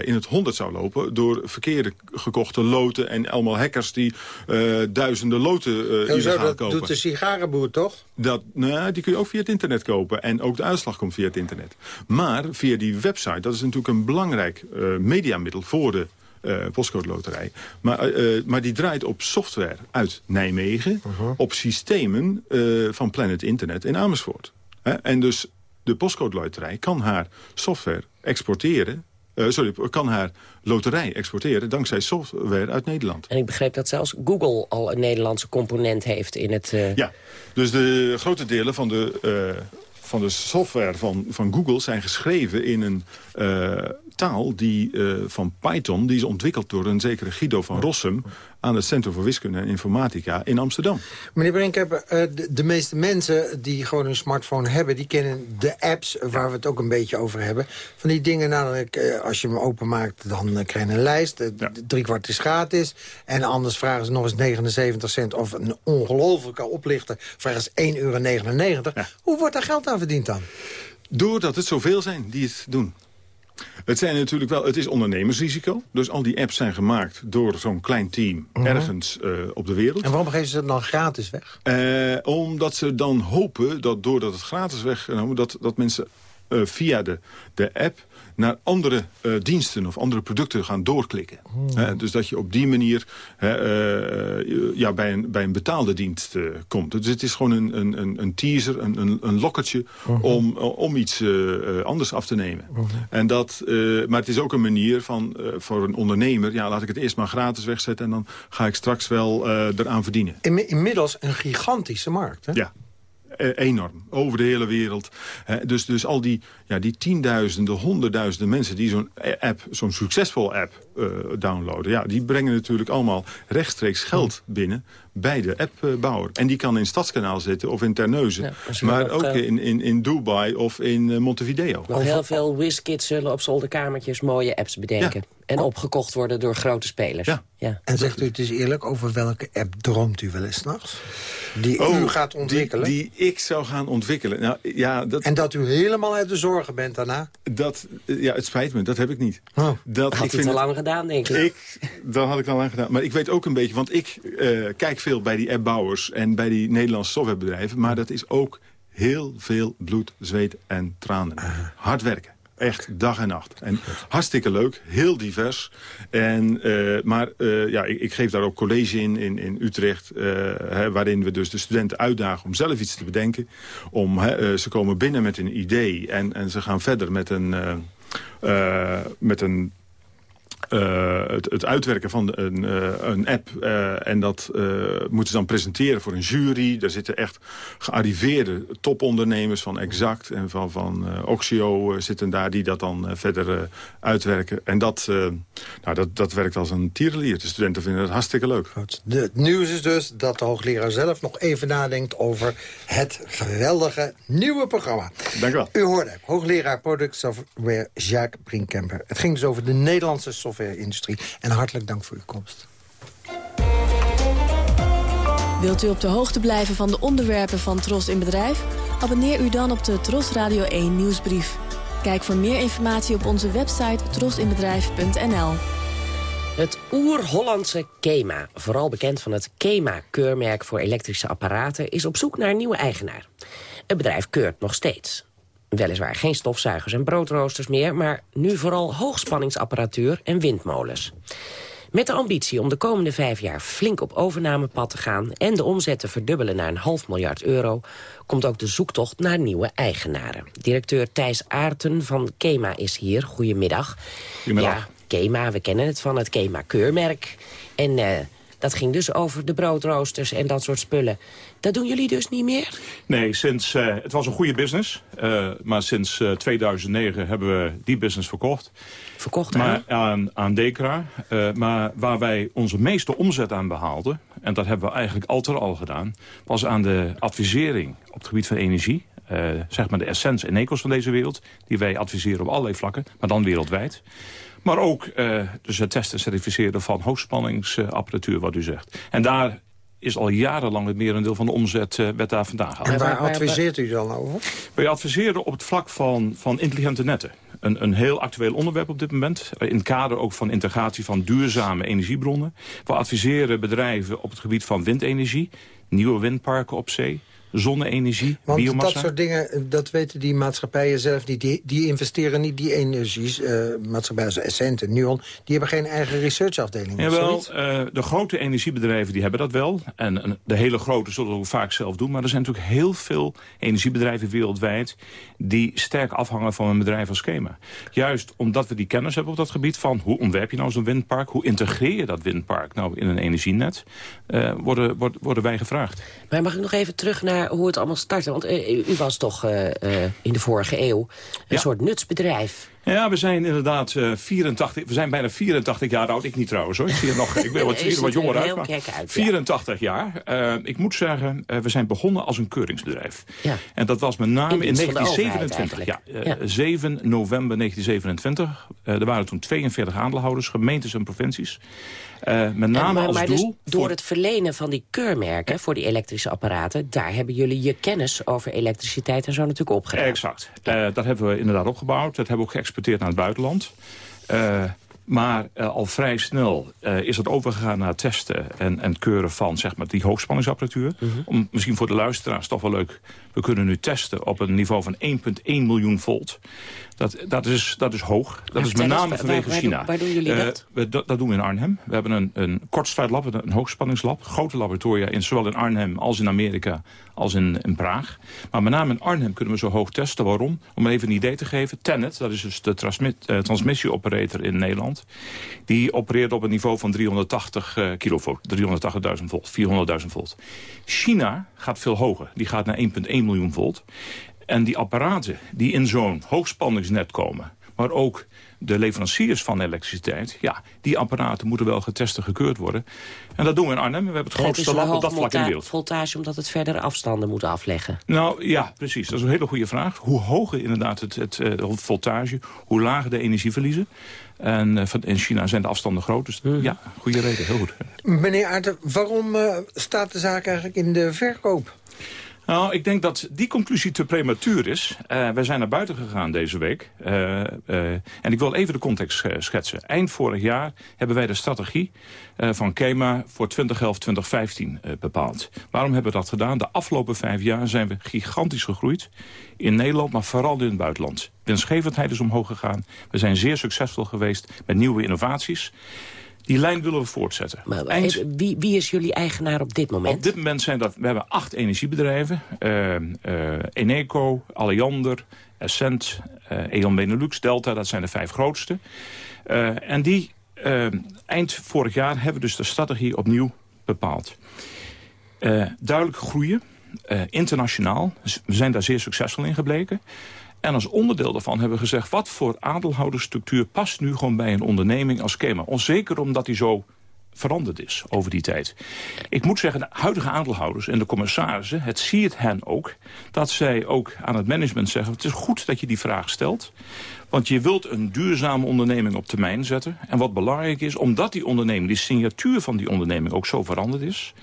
in het 100 zou lopen... door verkeerde gekochte loten en allemaal hackers die uh, duizenden loten uh, illegaal dat kopen. doet de sigarenboer toch? Dat, nou, die kun je ook via het internet kopen. En ook de uitslag komt via het internet. Maar via die website, dat is natuurlijk een belangrijk mediamiddel voor de uh, postcode loterij. Maar, uh, maar die draait op software uit Nijmegen... Uh -huh. op systemen uh, van Planet Internet in Amersfoort. Hè? En dus de postcode loterij kan haar software exporteren... Uh, sorry, kan haar loterij exporteren dankzij software uit Nederland. En ik begreep dat zelfs Google al een Nederlandse component heeft in het... Uh... Ja, dus de grote delen van de, uh, van de software van, van Google zijn geschreven in een taal die, van Python... die is ontwikkeld door een zekere Guido van Rossum... aan het Centrum voor Wiskunde en Informatica in Amsterdam. Meneer Brinkheber, de, de meeste mensen die gewoon een smartphone hebben... die kennen de apps waar we het ook een beetje over hebben. Van die dingen, namelijk, als je hem openmaakt... dan krijg je een lijst, ja. drie kwart is gratis... en anders vragen ze nog eens 79 cent... of een ongelofelijke oplichter vragen ze 1,99 euro. Ja. Hoe wordt daar geld aan verdiend dan? Doordat het zoveel zijn die het doen. Het, zijn natuurlijk wel, het is ondernemersrisico. Dus al die apps zijn gemaakt door zo'n klein team Mhm. ergens uh, op de wereld. En waarom geven ze het dan gratis weg? Uh, omdat ze dan hopen dat doordat het gratis weggenomen... dat, dat mensen via de, de app naar andere uh, diensten of andere producten gaan doorklikken. Hmm. Uh, dus dat je op die manier uh, ja, bij, een, bij een betaalde dienst komt. Dus het is gewoon een, een, een teaser, een, een, een lokkertje... Mhm. om, om iets anders af te nemen. Mhm. En dat, maar het is ook een manier van, voor een ondernemer... ja, laat ik het eerst maar gratis wegzetten... en dan ga ik straks wel eraan verdienen. In, inmiddels een gigantische markt, hè? Ja. Eh, enorm. Over de hele wereld. dus, dus al die, ja, die tienduizenden, honderdduizenden mensen... die zo'n app, zo'n succesvol app downloaden... Ja, die brengen natuurlijk allemaal rechtstreeks geld binnen bij de appbouwer. En die kan in Stadskanaal zitten of in Terneuzen. maar ook in, in, in Dubai of in Montevideo. Nog heel veel whiskids zullen op zolderkamertjes mooie apps bedenken. En opgekocht worden door grote spelers. Ja. ja. En zegt u het is eerlijk, over welke app droomt u wel eens nachts? Die oh, u gaat ontwikkelen? Die, die, ik zou gaan ontwikkelen. Nou, ja, dat, en dat u helemaal uit de zorgen bent daarna? Dat, ja, het spijt me, dat heb ik niet. Oh. Dat, had ik het al lang gedaan, denk ik. ik. Dat had ik al lang gedaan. Maar ik weet ook een beetje, want ik uh, kijk veel bij die appbouwers... en bij die Nederlandse softwarebedrijven. Maar dat is ook heel veel bloed, zweet en tranen. Hard werken. Echt dag en nacht. En hartstikke leuk, heel divers. En, uh, maar uh, ja, ik, ik, geef daar ook college in, in, in Utrecht... Uh, hè, waarin we dus de studenten uitdagen om zelf iets te bedenken. Om, hè, ze komen binnen met een idee en, en ze gaan verder met een... met een uh, het, het, uitwerken van een, uh, een app. Uh, en dat moeten ze dan presenteren voor een jury. Daar zitten echt gearriveerde topondernemers van Exact en van, van Oxio zitten daar die dat dan verder uitwerken. En dat, nou, dat, dat werkt als een tierenlier. De studenten vinden het hartstikke leuk. Goed. De, het nieuws is dus dat de hoogleraar zelf nog even nadenkt over het geweldige nieuwe programma. Dank u wel. U hoorde hoogleraar Product Software Jacques Brinkemper. Het ging dus over de Nederlandse software software-industrie. En hartelijk dank voor uw komst. Wilt u op de hoogte blijven van de onderwerpen van Tros in Bedrijf? Abonneer u dan op de Tros Radio 1 nieuwsbrief. Kijk voor meer informatie op onze website trosinbedrijf.nl. Het oer-Hollandse KEMA, vooral bekend van het KEMA-keurmerk voor elektrische apparaten, is op zoek naar een nieuwe eigenaar. Het bedrijf keurt nog steeds. Weliswaar geen stofzuigers en broodroosters meer... maar nu vooral hoogspanningsapparatuur en windmolens. Met de ambitie om de komende vijf jaar flink op overnamepad te gaan... en de omzet te verdubbelen naar een half miljard euro... komt ook de zoektocht naar nieuwe eigenaren. Directeur Thijs Aarten van KEMA is hier. Goedemiddag. Goedemiddag. Ja, KEMA, we kennen het van het KEMA-keurmerk. En uh, dat ging dus over de broodroosters en dat soort spullen. Dat doen jullie dus niet meer? Nee, sinds, uh, het was een goede business. Uh, maar sinds uh, 2009 hebben we die business verkocht. Verkocht maar aan? Aan, Dekra. maar waar wij onze meeste omzet aan behaalden... en dat hebben we eigenlijk altijd al gedaan... was aan de advisering op het gebied van energie. zeg maar de Essence en Ecos van deze wereld. Die wij adviseren op allerlei vlakken, maar dan wereldwijd. Maar ook uh, dus het testen en certificeren van hoogspanningsapparatuur, wat u zegt. En daar is al jarenlang het merendeel van de omzet uh, werd daar vandaan gehaald. En waar adviseert u dan over? Wij adviseren op het vlak van, van intelligente netten. Een, een heel actueel onderwerp op dit moment. In het kader ook van integratie van duurzame energiebronnen. We adviseren bedrijven op het gebied van windenergie. Nieuwe windparken op zee zonne-energie, Want dat soort dingen, dat weten die maatschappijen zelf niet. Die, die investeren niet die energies. Uh, maatschappijen zoals Essent en Nuon, die hebben geen eigen researchafdeling. Jawel, uh, de grote energiebedrijven die hebben dat wel. En, en, de hele grote zullen het ook vaak zelf doen. Maar er zijn natuurlijk heel veel energiebedrijven wereldwijd... die sterk afhangen van een bedrijf als Schema. Juist omdat we die kennis hebben op dat gebied van... hoe ontwerp je nou zo'n windpark? Hoe integreer je dat windpark nou in een energienet? Uh, worden, worden, worden wij gevraagd. Maar mag ik nog even terug naar hoe het allemaal startte. Want uh, u was toch uh, in de vorige eeuw een soort nutsbedrijf. Ja, we zijn inderdaad uh, 84, we zijn bijna 84 jaar oud. Ik niet trouwens hoor. Ik, zie er nog, ik ben wat, wat jonger uit. uit 84 jaar. Ik moet zeggen, we zijn begonnen als een keuringsbedrijf. Ja. En dat was met name in, in 1927. Ja, ja. 7 november 1927. er waren toen 42 aandeelhouders, gemeentes en provincies. Uh, met name maar, als maar doel... Dus door het verlenen van die keurmerken voor die elektrische apparaten... daar hebben jullie je kennis over elektriciteit en zo natuurlijk opgedaan. Exact. Uh, dat hebben we inderdaad opgebouwd. Dat hebben we ook geëxporteerd naar het buitenland. Uh, maar al vrij snel is het overgegaan naar het testen en, en keuren van zeg maar, die hoogspanningsapparatuur. -hmm. Om, misschien voor de luisteraars toch wel leuk. We kunnen nu testen op een niveau van 1,1 miljoen volt. Dat, dat, is, dat is hoog. Dat is met name vanwege China. Waar doen jullie dat? Uh, we, dat doen we in Arnhem. We hebben een, een kortsluitlab, een hoogspanningslab. Grote laboratoria, in, zowel in Arnhem als in Amerika als in, in Praag. Maar met name in Arnhem kunnen we zo hoog testen. Waarom? Om even een idee te geven. Tenet, dat is dus de transmissieoperator in Nederland Nederland. Die opereert op een niveau van 380 uh, kilovolt, 380.000 volt, 400.000 volt. China gaat veel hoger, die gaat naar 1,1 miljoen volt. En die apparaten die in zo'n hoogspanningsnet komen... maar ook de leveranciers van elektriciteit... ja, die apparaten moeten wel getest en gekeurd worden. En dat doen we in Arnhem. We hebben het grootste lab op dat vlak in de wereld. voltage omdat het verdere afstanden moet afleggen? Nou ja, precies. Dat is een hele goede vraag. Hoe hoger inderdaad het, het, het eh, voltage, hoe lager de energieverliezen. En uh, in China zijn de afstanden groot. Dus mm. ja, goede reden. Heel goed. Meneer Aarten, waarom uh, staat de zaak eigenlijk in de verkoop? Nou, ik denk dat die conclusie te prematuur is. Uh, wij zijn naar buiten gegaan deze week. Uh, uh, en ik wil even de context schetsen. Eind vorig jaar hebben wij de strategie van KEMA voor 2011-2015 bepaald. Waarom hebben we dat gedaan? De afgelopen vijf jaar zijn we gigantisch gegroeid. In Nederland, maar vooral in het buitenland. Winstgevendheid is omhoog gegaan. We zijn zeer succesvol geweest met nieuwe innovaties. Die lijn willen we voortzetten. Maar, Eind... wie, wie, is jullie eigenaar op dit moment? Op dit moment zijn dat... We hebben acht energiebedrijven. Uh, uh, Eneco, Alliander, Essent, uh, E.ON Benelux, Delta. Dat zijn de vijf grootste. en die eind vorig jaar hebben we dus de strategie opnieuw bepaald. duidelijk groeien. internationaal. We zijn daar zeer succesvol in gebleken. En als onderdeel daarvan hebben we gezegd... wat voor aandeelhoudersstructuur past nu gewoon bij een onderneming als Kema? Onzeker omdat die zo veranderd is over die tijd. Ik moet zeggen, de huidige aandeelhouders en de commissarissen... het ziet hen ook dat zij ook aan het management zeggen... het is goed dat je die vraag stelt... want je wilt een duurzame onderneming op termijn zetten. En wat belangrijk is, omdat die onderneming... die signatuur van die onderneming ook zo veranderd is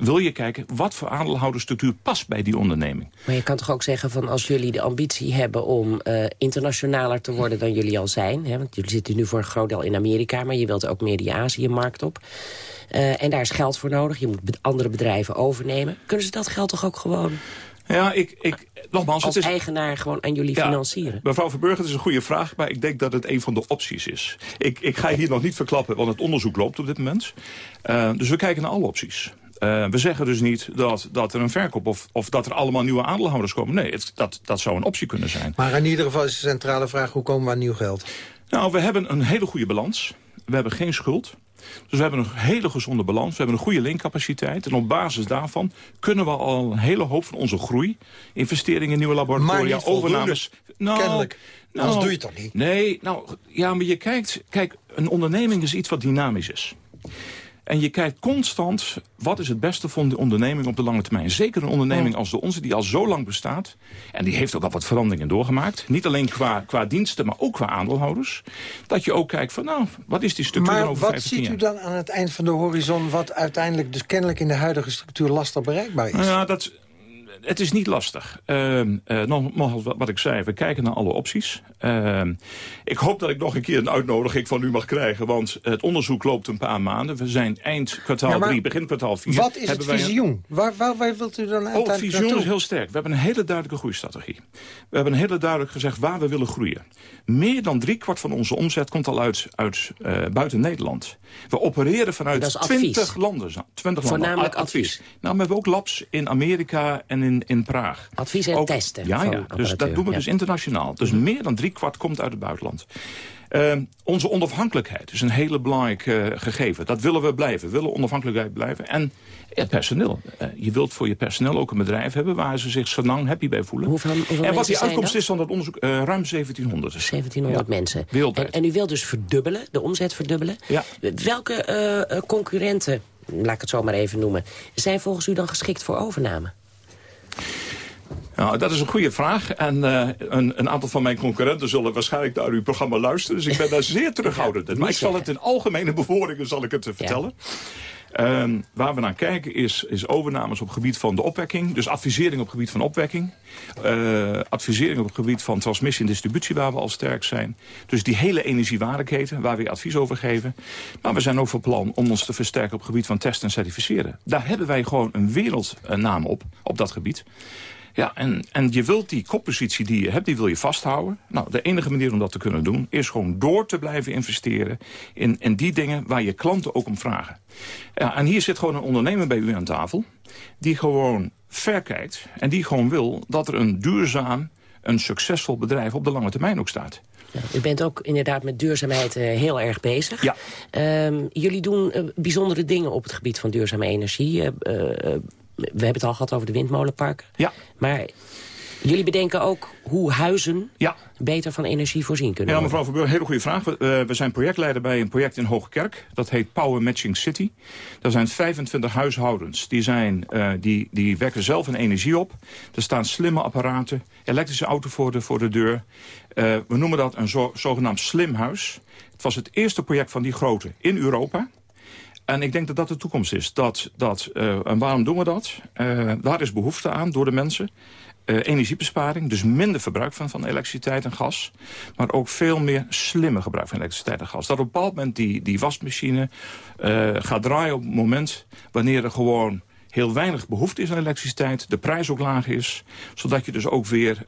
wil je kijken wat voor aandeelhoudersstructuur past bij die onderneming. Maar je kan toch ook zeggen van als jullie de ambitie hebben om uh, internationaler te worden dan jullie al zijn. Hè, want jullie zitten nu voor een groot deel in Amerika, maar je wilt ook meer die Azië-markt op. Uh, en daar is geld voor nodig. Je moet andere bedrijven overnemen. Kunnen ze dat geld toch ook gewoon ja, ik, ik, nogmaals, als het is, eigenaar gewoon aan jullie ja, financieren? Mevrouw Verburger, het is een goede vraag, maar ik denk dat het een van de opties is. Ik, ik ga hier nog niet verklappen, want het onderzoek loopt op dit moment. Uh, dus we kijken naar alle opties. Uh, we zeggen dus niet dat, dat er een verkoop of, of dat er allemaal nieuwe aandeelhouders komen. Nee, het, dat, dat zou een optie kunnen zijn. Maar in ieder geval is de centrale vraag, hoe komen we aan nieuw geld? Nou, we hebben een hele goede balans. We hebben geen schuld. Dus we hebben een hele gezonde balans. We hebben een goede linkcapaciteit. En op basis daarvan kunnen we al een hele hoop van onze groei... investeringen in nieuwe laboratoria, overnames... Nou, kennelijk. Nou, Anders doe je het toch niet? Nee, nou, ja, maar je kijkt... Kijk, een onderneming is iets wat dynamisch is. En je kijkt constant, wat is het beste voor de onderneming op de lange termijn? Zeker een onderneming als de onze, die al zo lang bestaat. En die heeft ook al wat veranderingen doorgemaakt. Niet alleen qua, qua diensten, maar ook qua aandeelhouders. Dat je ook kijkt van, nou, wat is die structuur maar over 15 jaar? Maar wat ziet u dan aan het eind van de horizon... wat uiteindelijk dus kennelijk in de huidige structuur lastig bereikbaar is? Nou ja, dat, het is niet lastig. Uh, uh, nogmaals wat ik zei, we kijken naar alle opties. Uh, ik hoop dat ik nog een keer een uitnodiging van u mag krijgen. Want het onderzoek loopt een paar maanden. We zijn eind kwartaal 3, ja, begin kwartaal 4. Wat is het visioen? Een... Waar, waar, waar, wilt u dan uiteindelijk Oh, het visioen is heel sterk. We hebben een hele duidelijke groeistrategie. We hebben hele duidelijk gezegd waar we willen groeien. Meer dan driekwart van onze omzet komt al uit, uit uh, buiten Nederland. We opereren vanuit 20 landen. 20 Voornamelijk landen. advies. advies. Nou, we hebben ook labs in Amerika en in, in Praag. Advies en ook, testen. Ja, ja. dus dat doen we ja. dus internationaal. Dus meer dan driekwart komt uit het buitenland. Uh, onze onafhankelijkheid is een hele belangrijk uh, gegeven. Dat willen we blijven. We willen onafhankelijkheid blijven. En het personeel. Uh, je wilt voor je personeel ook een bedrijf hebben... waar ze zich zo lang happy bij voelen. Hoeveel, hoeveel en wat die uitkomst is van dat onderzoek? Uh, ruim 1700. 1700 ja. mensen. En, en, u wilt dus verdubbelen, de omzet verdubbelen. Ja. Welke concurrenten, laat ik het zo maar even noemen... zijn volgens u dan geschikt voor overname? Nou, dat is een goede vraag. En uh, een, een, aantal van mijn concurrenten zullen waarschijnlijk naar uw programma luisteren. Dus ik ben daar zeer terughoudend in. Maar ik zal het in algemene bewoordingen zal ik het vertellen. Ja. Um, waar we naar kijken is, is overnames op het gebied van de opwekking. Dus advisering op gebied van opwekking. Uh, advisering op het gebied van transmissie en distributie waar we al sterk zijn. Dus die hele energiewaardeketen waar we advies over geven. Maar we zijn ook van plan om ons te versterken op gebied van testen en certificeren. Daar hebben wij gewoon een wereldnaam op, op dat gebied. Ja, en, en je wilt die koppositie die je hebt, die wil je vasthouden. Nou, de enige manier om dat te kunnen doen... is gewoon door te blijven investeren in, in die dingen waar je klanten ook om vragen. Ja, en hier zit gewoon een ondernemer bij u aan tafel... die gewoon verkijkt en die gewoon wil dat er een duurzaam een succesvol bedrijf op de lange termijn ook staat. Ja, u bent ook inderdaad met duurzaamheid uh, heel erg bezig. Ja. Um, jullie doen uh, bijzondere dingen op het gebied van duurzame energie. Uh, we hebben het al gehad over de windmolenparken. Ja. Maar jullie bedenken ook hoe huizen ja. beter van energie voorzien kunnen Ja, mevrouw Verburg, hele goede vraag. We, we, zijn projectleider bij een project in Hoogkerk. Dat heet Power Matching City. Daar zijn 25 huishoudens. Die, zijn, uh, die, die wekken zelf een energie op. Er staan slimme apparaten, elektrische auto voor de, voor de deur. Uh, we noemen dat een zo, zogenaamd slim huis. Het was het eerste project van die grootte in Europa. En ik denk dat dat de toekomst is. Dat, dat, uh, en waarom doen we dat? Uh, daar is behoefte aan door de mensen. Uh, energiebesparing, dus minder verbruik van, van elektriciteit en gas. Maar ook veel meer slimme gebruik van elektriciteit en gas. Dat op een bepaald moment die, die wasmachine gaat draaien op het moment... wanneer er gewoon heel weinig behoefte is aan elektriciteit. De prijs ook laag is. Zodat je dus ook weer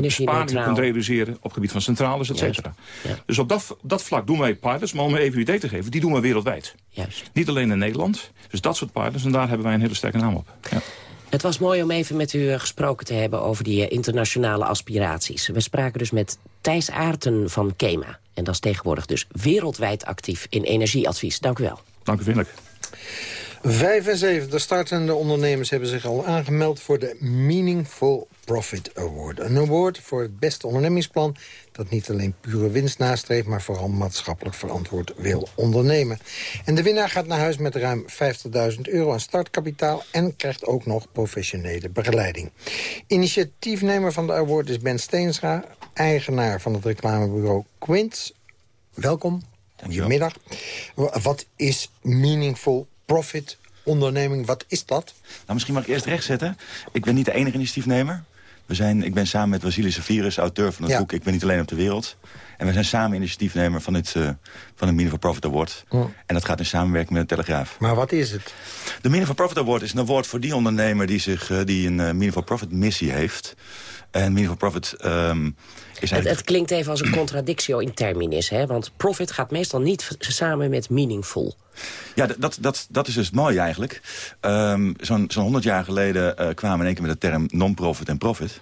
besparingen kunt realiseren op het gebied van centrales, et cetera. Ja. Dus op dat, dat vlak doen wij pilots. Maar om even een idee te geven, die doen we wereldwijd. Juist. Niet alleen in Nederland. Dus dat soort pilots. En daar hebben wij een hele sterke naam op. Ja. Het was mooi om even met u gesproken te hebben over die internationale aspiraties. We spraken dus met Thijs Aarten van KEMA. En dat is tegenwoordig dus wereldwijd actief in energieadvies. Dank u wel. Dank u vriendelijk. 75 startende ondernemers hebben zich al aangemeld voor de Meaningful Profit Award. Een award voor het beste ondernemingsplan dat niet alleen pure winst nastreeft... maar vooral maatschappelijk verantwoord wil ondernemen. En de winnaar gaat naar huis met ruim 50.000 euro aan startkapitaal... en krijgt ook nog professionele begeleiding. Initiatiefnemer van de award is Ben Steensra... eigenaar van het reclamebureau Quints. Welkom. Goedemiddag. Wat is Meaningful Profit onderneming, wat is dat? Nou, misschien mag ik eerst rechtzetten. Ik ben niet de enige initiatiefnemer. We zijn, ik ben samen met Vasilis Virus, auteur van het Ja. boek Ik ben niet alleen op de wereld. En we zijn samen initiatiefnemer van, dit, eh, van de Meaningful Profit Award. En dat gaat in samenwerking met de Telegraaf. Maar wat is het? De Meaningful Profit Award is een award voor die ondernemer... die, zich, eh, die een eh, Meaningful Profit missie heeft. En Meaningful Profit ehm, is Het, eigenlijk... het klinkt even als een contradictio in terminis, hè? want profit gaat meestal niet samen met meaningful. Ja, dat, dat, dat is dus mooi eigenlijk. Ehm, Zo'n zo'n 100 jaar geleden eh, kwamen we in één keer met de term non-profit en profit.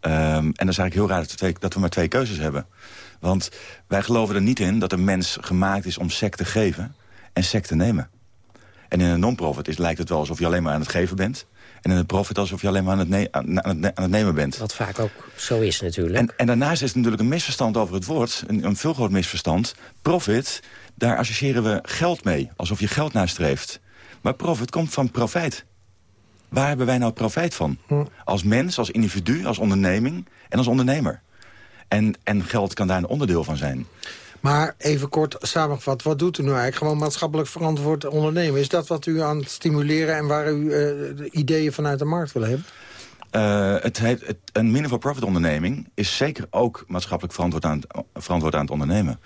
Ehm, en dan is eigenlijk heel raar dat we, twee, dat we maar twee keuzes hebben. Want wij geloven er niet in dat een mens gemaakt is om sec te geven en sec te nemen. En in een non-profit lijkt het wel alsof je alleen maar aan het geven bent. En in een profit alsof je alleen maar aan het, ne- aan, het, ne- aan het nemen bent. Wat vaak ook zo is natuurlijk. En, en daarnaast is er natuurlijk een misverstand over het woord. Een, een veel groot misverstand. Profit, daar associëren we geld mee. Alsof je geld nastreeft. Maar profit komt van profijt. Waar hebben wij nou profijt van? Als mens, als individu, als onderneming en als ondernemer. En, en geld kan daar een onderdeel van zijn. Maar even kort samengevat, wat doet u nu eigenlijk? Gewoon maatschappelijk verantwoord ondernemen. Is dat wat u aan het stimuleren en waar u eh, de ideeën vanuit de markt wil hebben? Eh, het, het, een meaningful profit onderneming is zeker ook maatschappelijk verantwoord aan, het, verantwoord aan het ondernemen.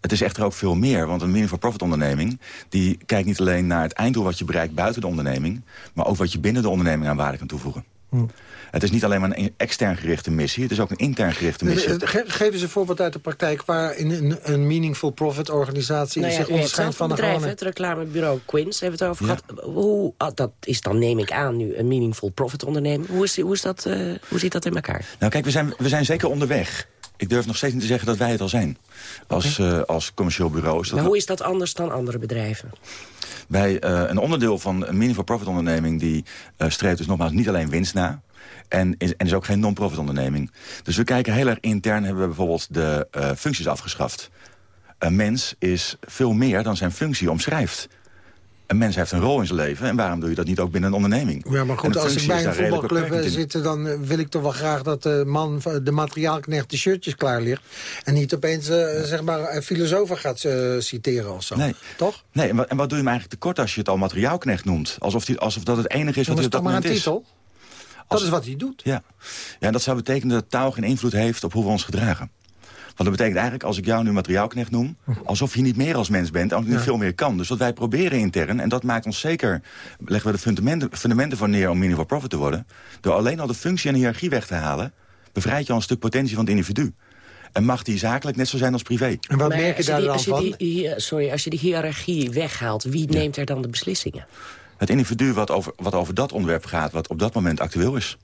Het is echter ook veel meer, want een meaningful profit onderneming... die kijkt niet alleen naar het einddoel wat je bereikt buiten de onderneming... maar ook wat je binnen de onderneming aan waarde kan toevoegen. Hm. Het is niet alleen maar een extern gerichte missie, het is ook een intern gerichte missie. Eh, Ge geef eens een voorbeeld uit de praktijk... waar in een, een meaningful profit organisatie Nou ja, zich onderscheidt van een bedrijf, het reclamebureau Quins, hebben we het over gehad. Hoe, ah, dat is dan, neem ik aan, nu een meaningful profit onderneming. Hoe, is, hoe, is dat, eh, hoe zit dat in elkaar? Nou kijk, we zijn, we zijn zeker onderweg. Ik durf nog steeds niet te zeggen dat wij het al zijn. Als, eh, als commercieel bureau. Is dat Maar hoe is dat anders dan andere bedrijven? Wij, eh, een onderdeel van een meaningful profit onderneming... die eh, streeft dus nogmaals niet alleen winst na... En is, en is ook geen non-profit onderneming. Dus we kijken heel erg intern, hebben we bijvoorbeeld de eh, functies afgeschaft. Een mens is veel meer dan zijn functie omschrijft. Een mens heeft een rol in zijn leven en waarom doe je dat niet ook binnen een onderneming? Ja, maar goed, als ik bij een voetbalclub eh, zit... dan eh, wil ik toch wel graag dat de man, van- de materiaalknecht, de shirtjes klaar ligt. En niet opeens, eh, zeg maar, een filosoof gaat eh, citeren of zo. Nee. Toch? Nee, en wat, en wat doe je hem eigenlijk tekort als je het al materiaalknecht noemt? Alsof, die, alsof dat het enige is wat hij op dat maar een moment is. titel? Dat is wat hij doet. Ja. ja, en dat zou betekenen dat taal geen invloed heeft op hoe we ons gedragen. Want dat betekent eigenlijk, als ik jou nu materiaalknecht noem... alsof je niet meer als mens bent, alsof je niet Ja. veel meer kan. Dus wat wij proberen intern, en dat maakt ons zeker... leggen we de fundamenten, fundamenten voor neer om meaningful profit te worden... door alleen al de functie en de hiërarchie weg te halen... bevrijd je al een stuk potentie van het individu. En mag die zakelijk net zo zijn als privé. En wat Maar merk je daar die, dan je van? die, sorry, als je die hiërarchie weghaalt, wie neemt er dan de beslissingen? Het individu wat over, wat over dat onderwerp gaat, wat op dat moment actueel is.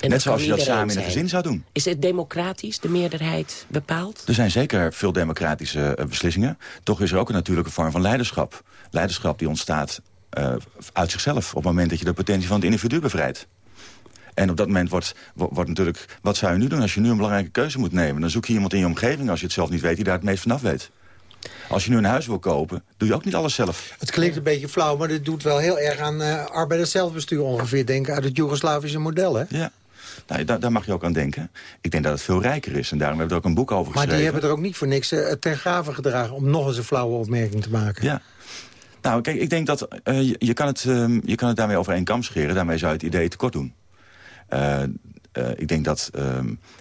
En Net zoals je dat samen in een gezin zou doen. Is het democratisch, de meerderheid bepaalt? Er zijn zeker veel democratische eh, beslissingen. Toch is er ook een natuurlijke vorm van leiderschap. Leiderschap die ontstaat eh, uit zichzelf... op het moment dat je de potentie van het individu bevrijdt. En op dat moment wordt, wo- wordt natuurlijk... wat zou je nu doen als je nu een belangrijke keuze moet nemen? Dan zoek je iemand in je omgeving, als je het zelf niet weet... die daar het meest vanaf weet. Als je nu een huis wil kopen, doe je ook niet alles zelf. Het klinkt een beetje flauw, maar dit doet wel heel erg aan uh, arbeiders zelfbestuur ongeveer denken uit het Joegoslavische model, hè? Ja. Nou, daar, daar mag je ook aan denken. Ik denk dat het veel rijker is en daarom hebben we er ook een boek over Maar geschreven. die hebben er ook niet voor niks uh, ten graven gedragen... om nog eens een flauwe opmerking te maken. Ja. Nou, kijk, ik denk dat uh, je, je, kan het, uh, je kan het daarmee over één kam scheren. Daarmee zou je het idee tekort doen. Uh, ik, denk dat,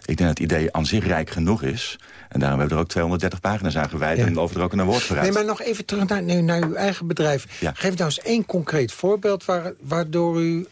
ik denk dat het idee aan zich rijk genoeg is. En daarom hebben we er ook 230 pagina's aan gewijd... Ja. en over er ook een woord voor Nee, maar nog even terug naar, naar uw eigen bedrijf. Ja. Geef nou eens één concreet voorbeeld... Waar, waardoor u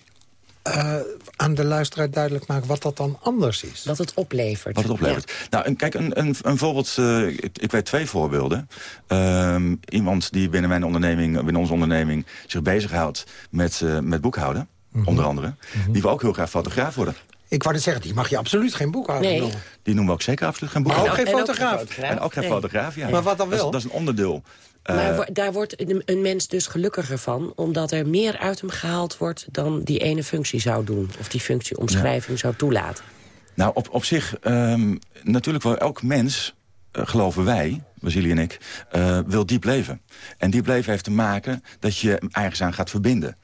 uh, aan de luisteraar duidelijk maakt wat dat dan anders is. Wat het oplevert. Wat het oplevert. Ja. Nou, een, kijk, een, een, een voorbeeld, uh, ik, ik, weet twee voorbeelden. Uh, iemand die binnen mijn onderneming, binnen onze onderneming... zich bezighoudt met, uh, met boekhouden, mm -hmm. onder andere. Mm -hmm. Die wil ook heel graag fotograaf worden. Ik wou net zeggen, die mag je absoluut geen boekhouder nee. noemen. Die noemen we ook zeker absoluut geen Maar boekhouder. ook geen fotograaf. En ook geen fotograaf, en ook geen fotograaf ja. Maar wat dan wel? Dat is, dat is een onderdeel. Maar uh, daar wordt een mens dus gelukkiger van... omdat er meer uit hem gehaald wordt dan die ene functie zou doen. Of die functieomschrijving ja. zou toelaten. Nou, op, op zich, um, natuurlijk wel elk mens, uh, geloven wij, Basilie en ik, uh, wil diep leven. En diep leven heeft te maken dat je ergens aan gaat verbinden.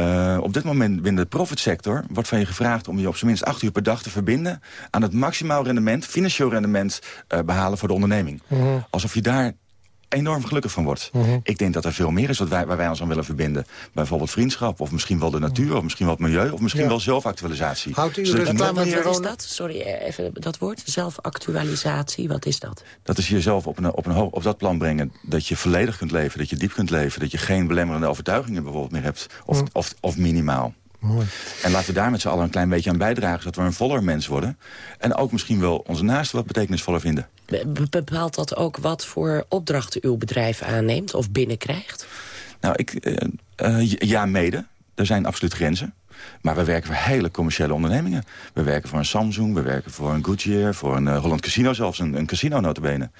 Uh, op dit moment binnen de profitsector wordt van je gevraagd... om je op zijn minst acht uur per dag te verbinden... aan het maximaal rendement, financieel rendement uh, behalen voor de onderneming. -huh. Alsof je daar enorm gelukkig van wordt. -huh. Ik denk dat er veel meer is wat wij, waar wij ons aan willen verbinden. Bijvoorbeeld vriendschap, of misschien wel de natuur... of misschien wel het milieu, of misschien ja. wel zelfactualisatie. Houdt u dus wat, wat is dat? Sorry, even dat woord. Zelfactualisatie, wat is dat? Dat is jezelf op, een, op, een, op dat plan brengen dat je volledig kunt leven... dat je diep kunt leven, dat je geen belemmerende overtuigingen bijvoorbeeld meer hebt. Of, uh. of, of minimaal. Mooi. En laten we daar met z'n allen een klein beetje aan bijdragen... zodat we een voller mens worden. En ook misschien wel onze naasten wat betekenisvoller vinden. Be bepaalt dat ook wat voor opdrachten uw bedrijf aanneemt of binnenkrijgt? Nou, ik, uh, uh, ja, mede. Er zijn absoluut grenzen. Maar we werken voor hele commerciële ondernemingen. We werken voor een Samsung, we werken voor een Goodyear... voor een uh, Holland Casino zelfs, een, een casino notabene.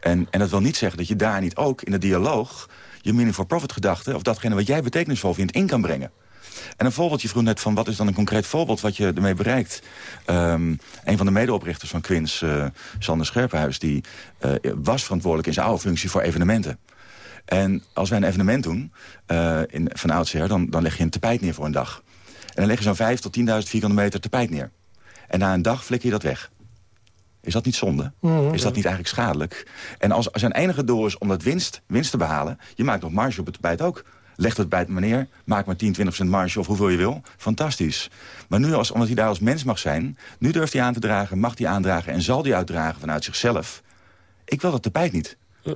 En, en dat wil niet zeggen dat je daar niet ook in de dialoog... je meaning for profit gedachte... of datgene wat jij betekenisvol vindt, in kan brengen. En een voorbeeld, je vroeg net van wat is dan een concreet voorbeeld wat je ermee bereikt. Um, een van de medeoprichters van Quins, uh, Sander Scherpenhuis, die uh, was verantwoordelijk in zijn oude functie voor evenementen. En als wij een evenement doen, uh, in, van oudsher, dan, dan leg je een tapijt neer voor een dag. En dan leg je zo'n 5 tot 10.000 vierkante meter tapijt neer. En na een dag flikker je dat weg. Is dat niet zonde? -hmm. Is dat niet eigenlijk schadelijk? En als, als zijn enige doel is om dat winst, winst te behalen... je maakt nog marge op het tapijt ook... Leg dat bij het meneer, maak maar 10, 20% marge of hoeveel je wil. Fantastisch. Maar nu, als, omdat hij daar als mens mag zijn... nu durft hij aan te dragen, mag hij aandragen... en zal hij uitdragen vanuit zichzelf. Ik wil dat tapijt niet. Ik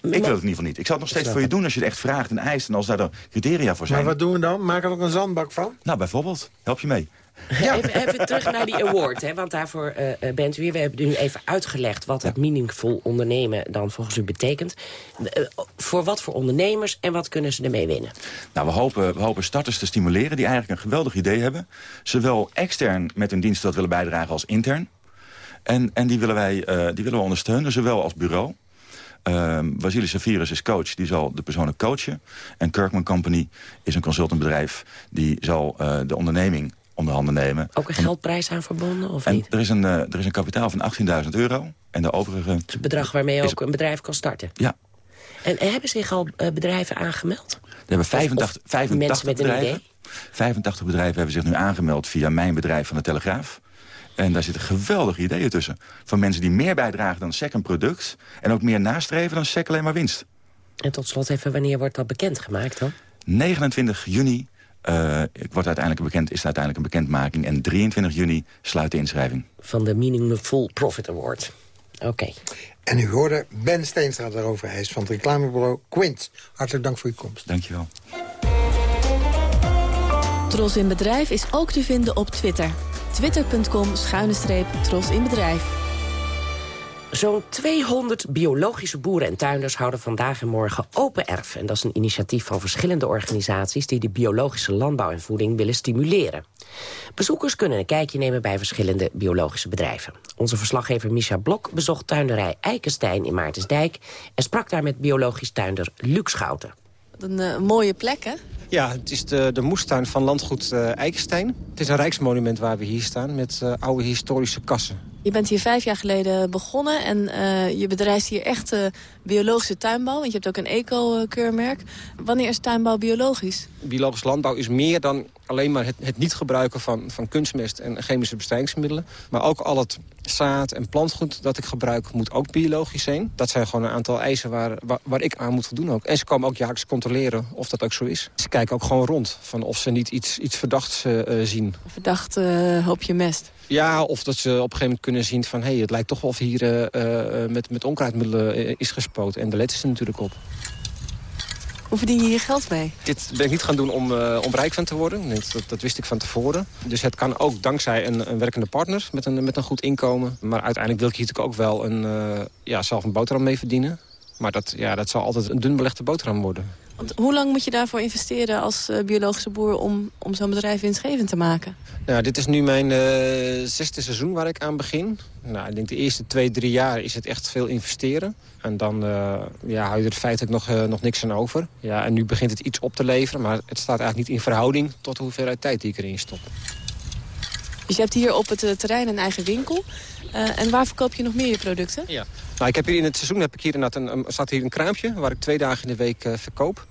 wil het in ieder geval niet. Ik zal het nog steeds voor je doen als je het echt vraagt en eist... en als daar de criteria voor zijn. Maar wat doen we dan? Maak er ook een zandbak van? Nou, bijvoorbeeld. Help je mee. Ja. Even, even, terug naar die award, hè, want daarvoor uh, bent u hier. We hebben nu even uitgelegd wat het meaningful ondernemen dan volgens u betekent. Uh, voor wat voor ondernemers en wat kunnen ze ermee winnen? Nou, we hopen, we hopen starters te stimuleren die eigenlijk een geweldig idee hebben. Zowel extern met hun diensten dat willen bijdragen als intern. En, en die, willen wij, uh, die willen we ondersteunen, zowel als bureau. Uh, Vasilis Safiris is coach, die zal de personen coachen. En Kirkman Company is een consultantbedrijf... die zal uh, de onderneming onder handen nemen. Ook een geldprijs aan verbonden, of en niet? Er is, een, uh, er is een kapitaal van 18.000 euro. En de overige... Het, het bedrag waarmee ook een bedrijf kan starten? Ja. En, en hebben zich al uh, bedrijven aangemeld? Er hebben 85, of, 85 met bedrijven. Een idee? 85 bedrijven hebben zich nu aangemeld via mijn bedrijf van de Telegraaf. En daar zitten geweldige ideeën tussen. Van mensen die meer bijdragen dan SEC een product... en ook meer nastreven dan SEC alleen maar winst. En tot slot even, wanneer wordt dat bekendgemaakt dan? 29 juni uh, wordt uiteindelijk bekend, is het uiteindelijk een bekendmaking. En 23 juni sluit de inschrijving. Van de Meaningful Profit Award. Oké. Okay. En u hoorde Ben Steenstra daarover. Hij is van het reclamebureau Quint. Hartelijk dank voor uw komst. Dankjewel. Tros in Bedrijf is ook te vinden op Twitter. Twitter.com schuine streep Tros in Bedrijf. Zo'n 200 biologische boeren en tuinders houden vandaag en morgen Open Erf. En dat is een initiatief van verschillende organisaties... die de biologische landbouw en voeding willen stimuleren. Bezoekers kunnen een kijkje nemen bij verschillende biologische bedrijven. Onze verslaggever Misha Blok bezocht tuinderij Eikenstein in Maartensdijk... en sprak daar met biologisch tuinder Luc Schouten. Een uh, mooie plek, hè? Ja, het is de, de moestuin van landgoed uh, Eikenstein. Het is een rijksmonument waar we hier staan met uh, oude historische kassen. Je bent hier vijf jaar geleden begonnen en uh, je bedrijft hier echt uh, biologische tuinbouw. Want je hebt ook een eco-keurmerk. Wanneer is tuinbouw biologisch? Biologisch landbouw is meer dan alleen maar het, het niet gebruiken van, van kunstmest en chemische bestrijdingsmiddelen. Maar ook al het zaad en plantgoed dat ik gebruik moet ook biologisch zijn. Dat zijn gewoon een aantal eisen waar, waar, waar, ik aan moet voldoen ook. En ze komen ook jaarlijks controleren of dat ook zo is. Ze kijken ook gewoon rond van of ze niet iets, iets verdachts uh, zien. Verdacht hoopje mest? Ja, of dat ze op een gegeven moment kunnen zien van... hé, hey, het lijkt toch wel of hier uh, met, met onkruidmiddelen is gespoten. En daar letten ze natuurlijk op. Hoe verdien je hier geld mee? Dit ben ik niet gaan doen om, uh, om rijk van te worden. Nee, dat, dat, wist ik van tevoren. Dus het kan ook dankzij een, een werkende partner met een, met een goed inkomen. Maar uiteindelijk wil ik hier natuurlijk ook wel een, uh, ja, zelf een boterham mee verdienen. Maar dat, ja, dat zal altijd een dun belegde boterham worden. Want hoe lang moet je daarvoor investeren als uh, biologische boer... om, om zo'n bedrijf winstgevend te maken? Nou, dit is nu mijn uh, zesde seizoen waar ik aan begin. Nou, ik denk de eerste twee, drie jaar is het echt veel investeren. En dan uh, ja, hou je er feitelijk nog, nog niks aan over. Ja, en nu begint het iets op te leveren... maar het staat eigenlijk niet in verhouding tot de hoeveelheid tijd die ik erin stop. Dus je hebt hier op het terrein een eigen winkel. Uh, en waar verkoop je nog meer je producten? Ja. Nou, ik heb hier in het seizoen heb ik hier inderdaad een, staat hier een kraampje... waar ik twee dagen in de week uh, verkoop.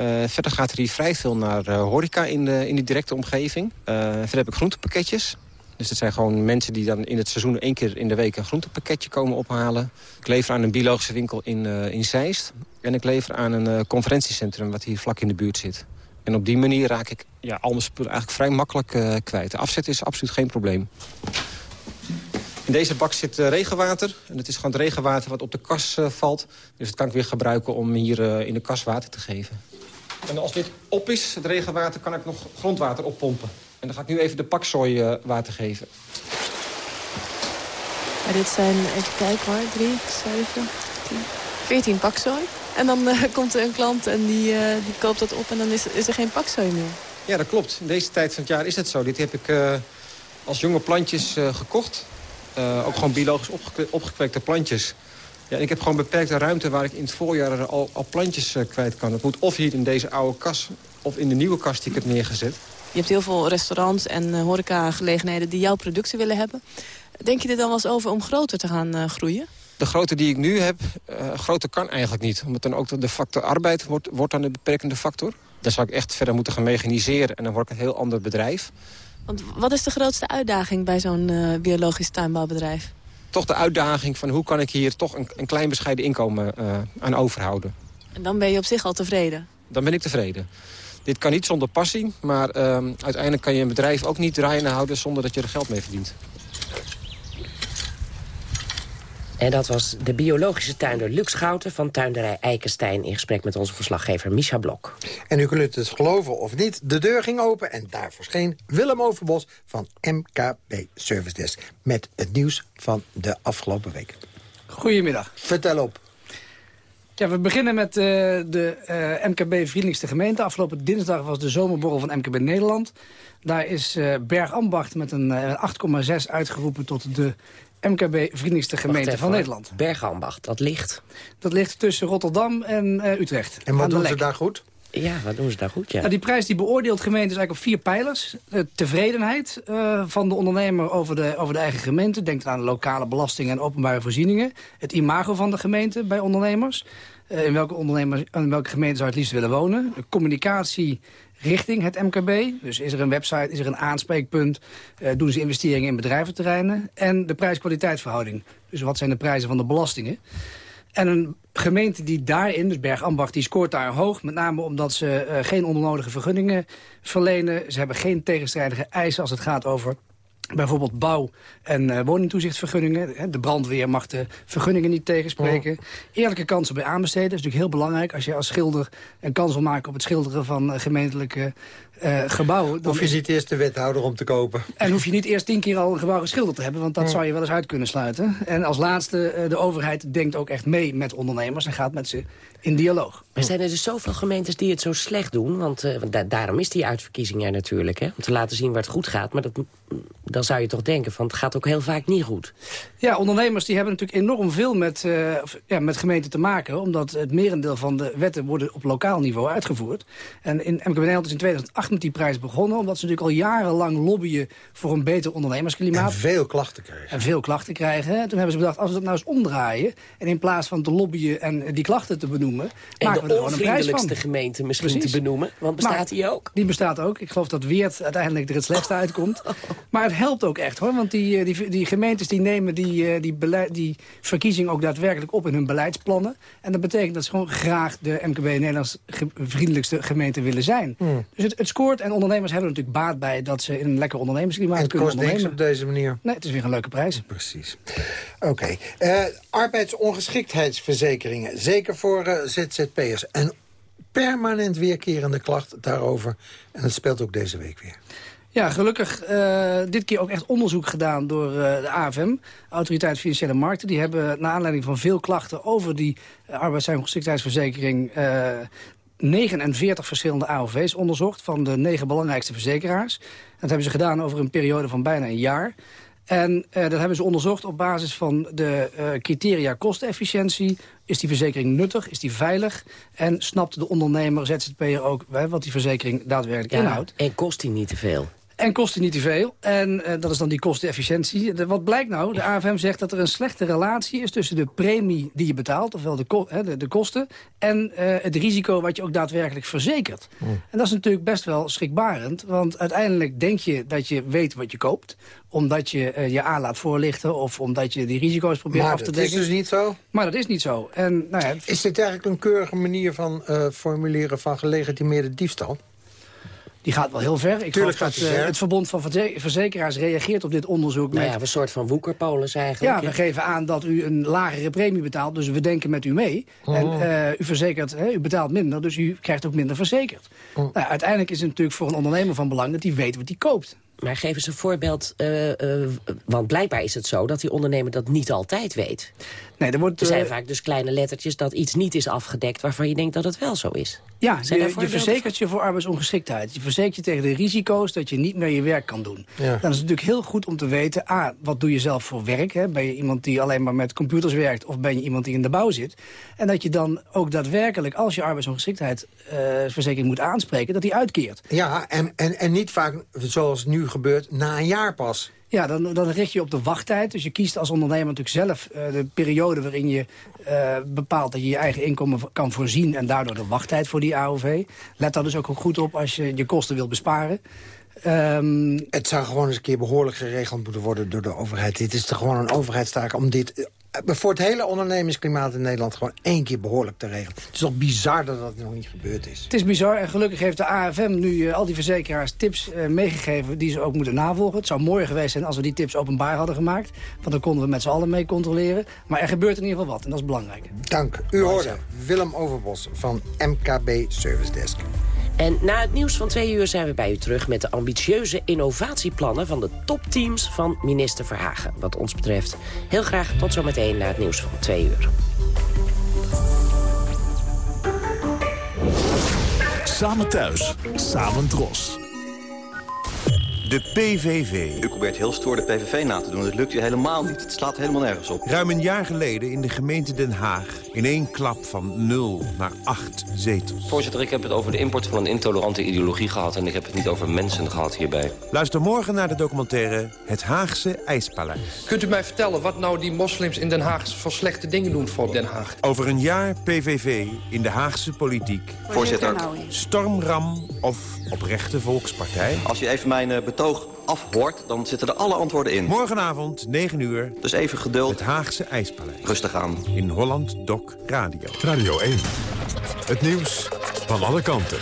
Uh, verder gaat er hier vrij veel naar horeca in de, in de directe omgeving. verder heb ik groentepakketjes. Dus dat zijn gewoon mensen die dan in het seizoen één keer in de week... een groentepakketje komen ophalen. Ik lever aan een biologische winkel in, in Zeist. En ik lever aan een conferentiecentrum wat hier vlak in de buurt zit. En op die manier raak ik ja, al mijn spullen eigenlijk vrij makkelijk kwijt. De afzet is absoluut geen probleem. In deze bak zit uh, regenwater. En het is gewoon het regenwater wat op de kas uh, valt. Dus dat kan ik weer gebruiken om hier uh, in de kas water te geven. En als dit op is, het regenwater, kan ik nog grondwater oppompen. En dan ga ik nu even de pakzooi water geven. Dit zijn, even kijken hoor, 3, 7, 10, 14 pakzooi. En dan komt er een klant en die, die koopt dat op en dan is, is er geen pakzooi meer. Ja, dat klopt. In deze tijd van het jaar is het zo. Dit heb ik als jonge plantjes gekocht. Uh, ook gewoon biologisch opge opgekweekte plantjes. Ja, ik heb gewoon beperkte ruimte waar ik in het voorjaar al, al plantjes uh, kwijt kan. Het moet of hier in deze oude kas of in de nieuwe kast die ik heb neergezet. Je hebt heel veel restaurants en uh, horecagelegenheden die jouw producten willen hebben. Denk je er dan wel eens over om groter te gaan groeien? De grootte die ik nu heb, groter kan eigenlijk niet. Omdat dan ook de factor arbeid wordt, wordt dan de beperkende factor. Dan zou ik echt verder moeten gaan mechaniseren en dan word ik een heel ander bedrijf. Want wat is de grootste uitdaging bij zo'n uh, biologisch tuinbouwbedrijf? Toch de uitdaging van hoe kan ik hier toch een, een klein bescheiden inkomen uh, aan overhouden. En dan ben je op zich al tevreden? Dan ben ik tevreden. Dit kan niet zonder passie, maar uh, uiteindelijk kan je een bedrijf ook niet draaiende houden zonder dat je er geld mee verdient. En dat was de biologische tuinder Lux Schouten van tuinderij Eikenstein... in gesprek met onze verslaggever Misha Blok. En u kunt het geloven of niet, de deur ging open... en daar verscheen Willem Overbos van MKB Service Desk... met het nieuws van de afgelopen week. Goedemiddag. Vertel op. Ja, we beginnen met uh, de uh, MKB-vriendelijkste gemeente. Afgelopen dinsdag was de zomerborrel van MKB Nederland. Daar is uh, Bergambacht met een 8,6 uitgeroepen tot de MKB-vriendelijkste gemeente van Nederland. Bergambacht, dat ligt? Dat ligt tussen Rotterdam en uh, Utrecht. En wat doen ze daar goed? Ja, wat doen ze daar goed, ja. Nou, die prijs die beoordeelt gemeentes eigenlijk op vier pijlers. De tevredenheid uh, van de ondernemer over de, over de eigen gemeente. Denk aan lokale belastingen en openbare voorzieningen. Het imago van de gemeente bij ondernemers. Uh, in, welke ondernemers, in welke gemeente zou het liefst willen wonen. De communicatie richting het MKB. Dus is er een website, is er een aanspreekpunt, uh, doen ze investeringen in bedrijventerreinen. En de prijs-kwaliteitsverhouding. Dus wat zijn de prijzen van de belastingen. En een gemeente die daarin, dus Bergambacht, die scoort daar hoog. Met name omdat ze uh, geen onnodige vergunningen verlenen. Ze hebben geen tegenstrijdige eisen als het gaat over Bijvoorbeeld bouw- en uh, woningtoezichtvergunningen. De brandweer mag de vergunningen niet tegenspreken. Eerlijke kansen bij aanbesteden. Dat is natuurlijk heel belangrijk. Als je als schilder een kans wil maken op het schilderen van uh, gemeentelijke uh, gebouwen... Dan hoef je niet eerst de wethouder om te kopen. En hoef je niet eerst tien keer al een gebouw geschilderd te hebben. Want dat zou je wel eens uit kunnen sluiten. En als laatste, de overheid denkt ook echt mee met ondernemers... en gaat met ze in dialoog. Er zijn er dus zoveel gemeentes die het zo slecht doen. Want uh, da daarom is die uitverkiezing er natuurlijk. Hè, om te laten zien waar het goed gaat. Maar dat, dan zou je toch denken, van het gaat ook heel vaak niet goed. Ja, ondernemers die hebben natuurlijk enorm veel met, uh, ja, met gemeenten te maken. Omdat het merendeel van de wetten worden op lokaal niveau uitgevoerd. En in MKB Nederland is in 2008 met die prijs begonnen. Omdat ze natuurlijk al jarenlang lobbyen voor een beter ondernemersklimaat. En veel klachten krijgen. En veel klachten krijgen. Toen hebben ze bedacht, als we dat nou eens omdraaien. En in plaats van te lobbyen en die klachten te benoemen. En de onvriendelijkste gemeente misschien Precies. te benoemen. Want bestaat maar, die ook? Die bestaat ook. Ik geloof dat Weert uiteindelijk er het slechtste uitkomt. Maar het helpt ook echt hoor. Want die, die, die gemeentes die nemen die, die, beleid, die verkiezing ook daadwerkelijk op in hun beleidsplannen. En dat betekent dat ze gewoon graag de MKB Nederlands ge vriendelijkste gemeente willen zijn. Hmm. Dus het, het, scoort en ondernemers hebben er natuurlijk baat bij dat ze in een lekker ondernemersklimaat kunnen ondernemen. Het kost niks op deze manier. Nee, het is weer een leuke prijs. Precies. Oké. Uh, arbeidsongeschiktheidsverzekeringen. Zeker voor uh, ZZP'ers. Een permanent weerkerende klacht daarover. En het speelt ook deze week weer. Ja, gelukkig uh, dit keer ook echt onderzoek gedaan door de AFM, Autoriteit Financiële Markten. Die hebben naar aanleiding van veel klachten over die uh, arbeidsongeschiktheidsverzekering... 49 verschillende AOV's onderzocht van de negen belangrijkste verzekeraars. Dat hebben ze gedaan over een periode van bijna een jaar. En uh, dat hebben ze onderzocht op basis van de uh, criteria kostenefficiëntie. Is die verzekering nuttig? Is die veilig? En snapt de ondernemer, ZZP'er ook wat die verzekering daadwerkelijk ja, inhoudt? En kost die niet te veel? En kost die niet te veel. En uh, dat is dan die kostenefficiëntie. De, wat blijkt nou? De AFM zegt dat er een slechte relatie is tussen de premie die je betaalt, ofwel de, ko de, de, kosten, en uh, het risico wat je ook daadwerkelijk verzekert. Mm. En dat is natuurlijk best wel schrikbarend. Want uiteindelijk denk je dat je weet wat je koopt omdat je uh, je aan laat voorlichten... of omdat je die risico's probeert maar af te dekken. Maar dat is dus niet zo? Maar dat is niet zo. En, nou ja, is dit eigenlijk een keurige manier van formuleren van gelegitimeerde diefstal? Die gaat wel heel ver. Ik geloof dat uh, het Verbond van Verzekeraars reageert op dit onderzoek. Nou met, ja, een soort van woekerpolis eigenlijk. Ja, we geven aan dat u een lagere premie betaalt, dus we denken met u mee. Oh. En uh, u, verzekert, hè, u betaalt minder, dus u krijgt ook minder verzekerd. Oh. Nou, uiteindelijk is het natuurlijk voor een ondernemer van belang dat hij weet wat hij koopt. Maar geef eens een voorbeeld, uh, uh, want blijkbaar is het zo dat die ondernemer dat niet altijd weet. Nee, er, wordt, er zijn vaak dus kleine lettertjes dat iets niet is afgedekt waarvan je denkt dat het wel zo is. Ja, je, je verzekert je voor arbeidsongeschiktheid. Je verzekert je tegen de risico's dat je niet meer je werk kan doen. Ja. Dan is het natuurlijk heel goed om te weten, a, wat doe je zelf voor werk? Hè? Ben je iemand die alleen maar met computers werkt of ben je iemand die in de bouw zit? En dat je dan ook daadwerkelijk, als je arbeidsongeschiktheidsverzekering uh, moet aanspreken, dat die uitkeert. Ja, en, en, en niet vaak, zoals nu gebeurt, na een jaar pas. Ja, dan, dan richt je op de wachttijd. Dus je kiest als ondernemer natuurlijk zelf uh, de periode waarin je uh, bepaalt dat je je eigen inkomen kan voorzien en daardoor de wachttijd voor die AOV. Let daar dus ook goed op als je je kosten wilt besparen. Um, het zou gewoon eens een keer behoorlijk geregeld moeten worden door de overheid. Dit is toch gewoon een overheidstaak om dit voor het hele ondernemingsklimaat in Nederland gewoon één keer behoorlijk te regelen. Het is toch bizar dat dat nog niet gebeurd is. Het is bizar en gelukkig heeft de AFM nu uh, al die verzekeraars tips uh, meegegeven die ze ook moeten navolgen. Het zou mooi geweest zijn als we die tips openbaar hadden gemaakt. Want dan konden we met z'n allen mee controleren. Maar er gebeurt in ieder geval wat en dat is belangrijk. Dank. U hoorde Willem Overbos van MKB Service Desk. En na het nieuws van twee uur zijn we bij u terug... met de ambitieuze innovatieplannen van de topteams van minister Verhagen. Wat ons betreft heel graag tot zometeen na het nieuws van twee uur. Samen thuis, samen dros. De PVV. U probeert heel stoer de PVV na te doen. Dat lukt je helemaal niet. Het slaat helemaal nergens op. Ruim een jaar geleden in de gemeente Den Haag... in één klap van 0 naar 8 zetels. Voorzitter, ik heb het over de import van een intolerante ideologie gehad... en ik heb het niet over mensen gehad hierbij. Luister morgen naar de documentaire Het Haagse IJspaleis. Kunt u mij vertellen wat nou die moslims in Den Haag... voor slechte dingen doen voor Den Haag? Over een jaar PVV in de Haagse politiek. Voorzitter. Stormram of oprechte volkspartij. Als je even mijn uh, betoog afhoort, dan zitten er alle antwoorden in. Morgenavond, 9 uur. Dus even geduld. Het Haagse IJspaleis. Rustig aan. In Holland Doc Radio. Radio 1. Het nieuws van alle kanten.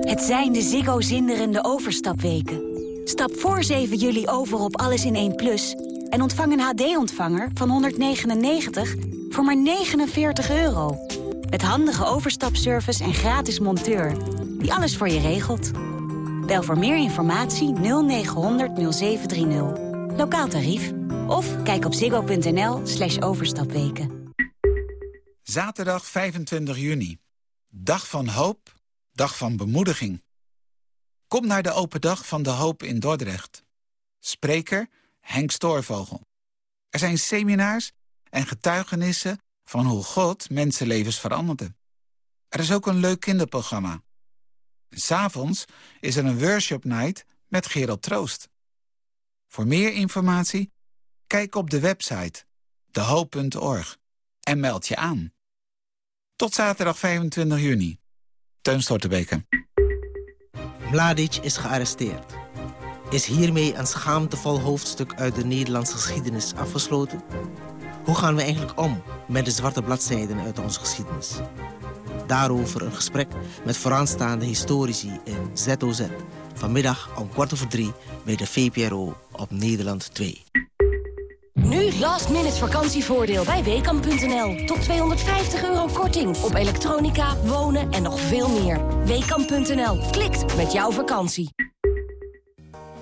Het zijn de Ziggo zinderende overstapweken. Stap voor 7 juli over op Alles in 1 Plus... en ontvang een HD-ontvanger van 199 voor maar 49 euro. Met handige overstapservice en gratis monteur... die alles voor je regelt. Bel voor meer informatie 0900 0730. Lokaal tarief. Of kijk op ziggo.nl slash overstapweken. Zaterdag 25 juni. Dag van hoop, dag van bemoediging. Kom naar de open dag van de hoop in Dordrecht. Spreker Henk Stoorvogel. Er zijn seminars en getuigenissen van hoe God mensenlevens veranderde. Er is ook een leuk kinderprogramma. S'avonds is er een worship night met Gerald Troost. Voor meer informatie, kijk op de website dehoop.org en meld je aan. Tot zaterdag 25 juni. Teun Stortebeke. Mladic is gearresteerd. Is hiermee een schaamtevol hoofdstuk uit de Nederlandse geschiedenis afgesloten? Hoe gaan we eigenlijk om met de zwarte bladzijden uit onze geschiedenis? Daarover een gesprek met vooraanstaande historici in ZOZ. Vanmiddag om kwart over drie bij de VPRO op Nederland 2. Nu last minute vakantievoordeel bij Weekamp.nl. Tot 250 euro korting op elektronica, wonen en nog veel meer. Weekamp.nl. Klikt met jouw vakantie.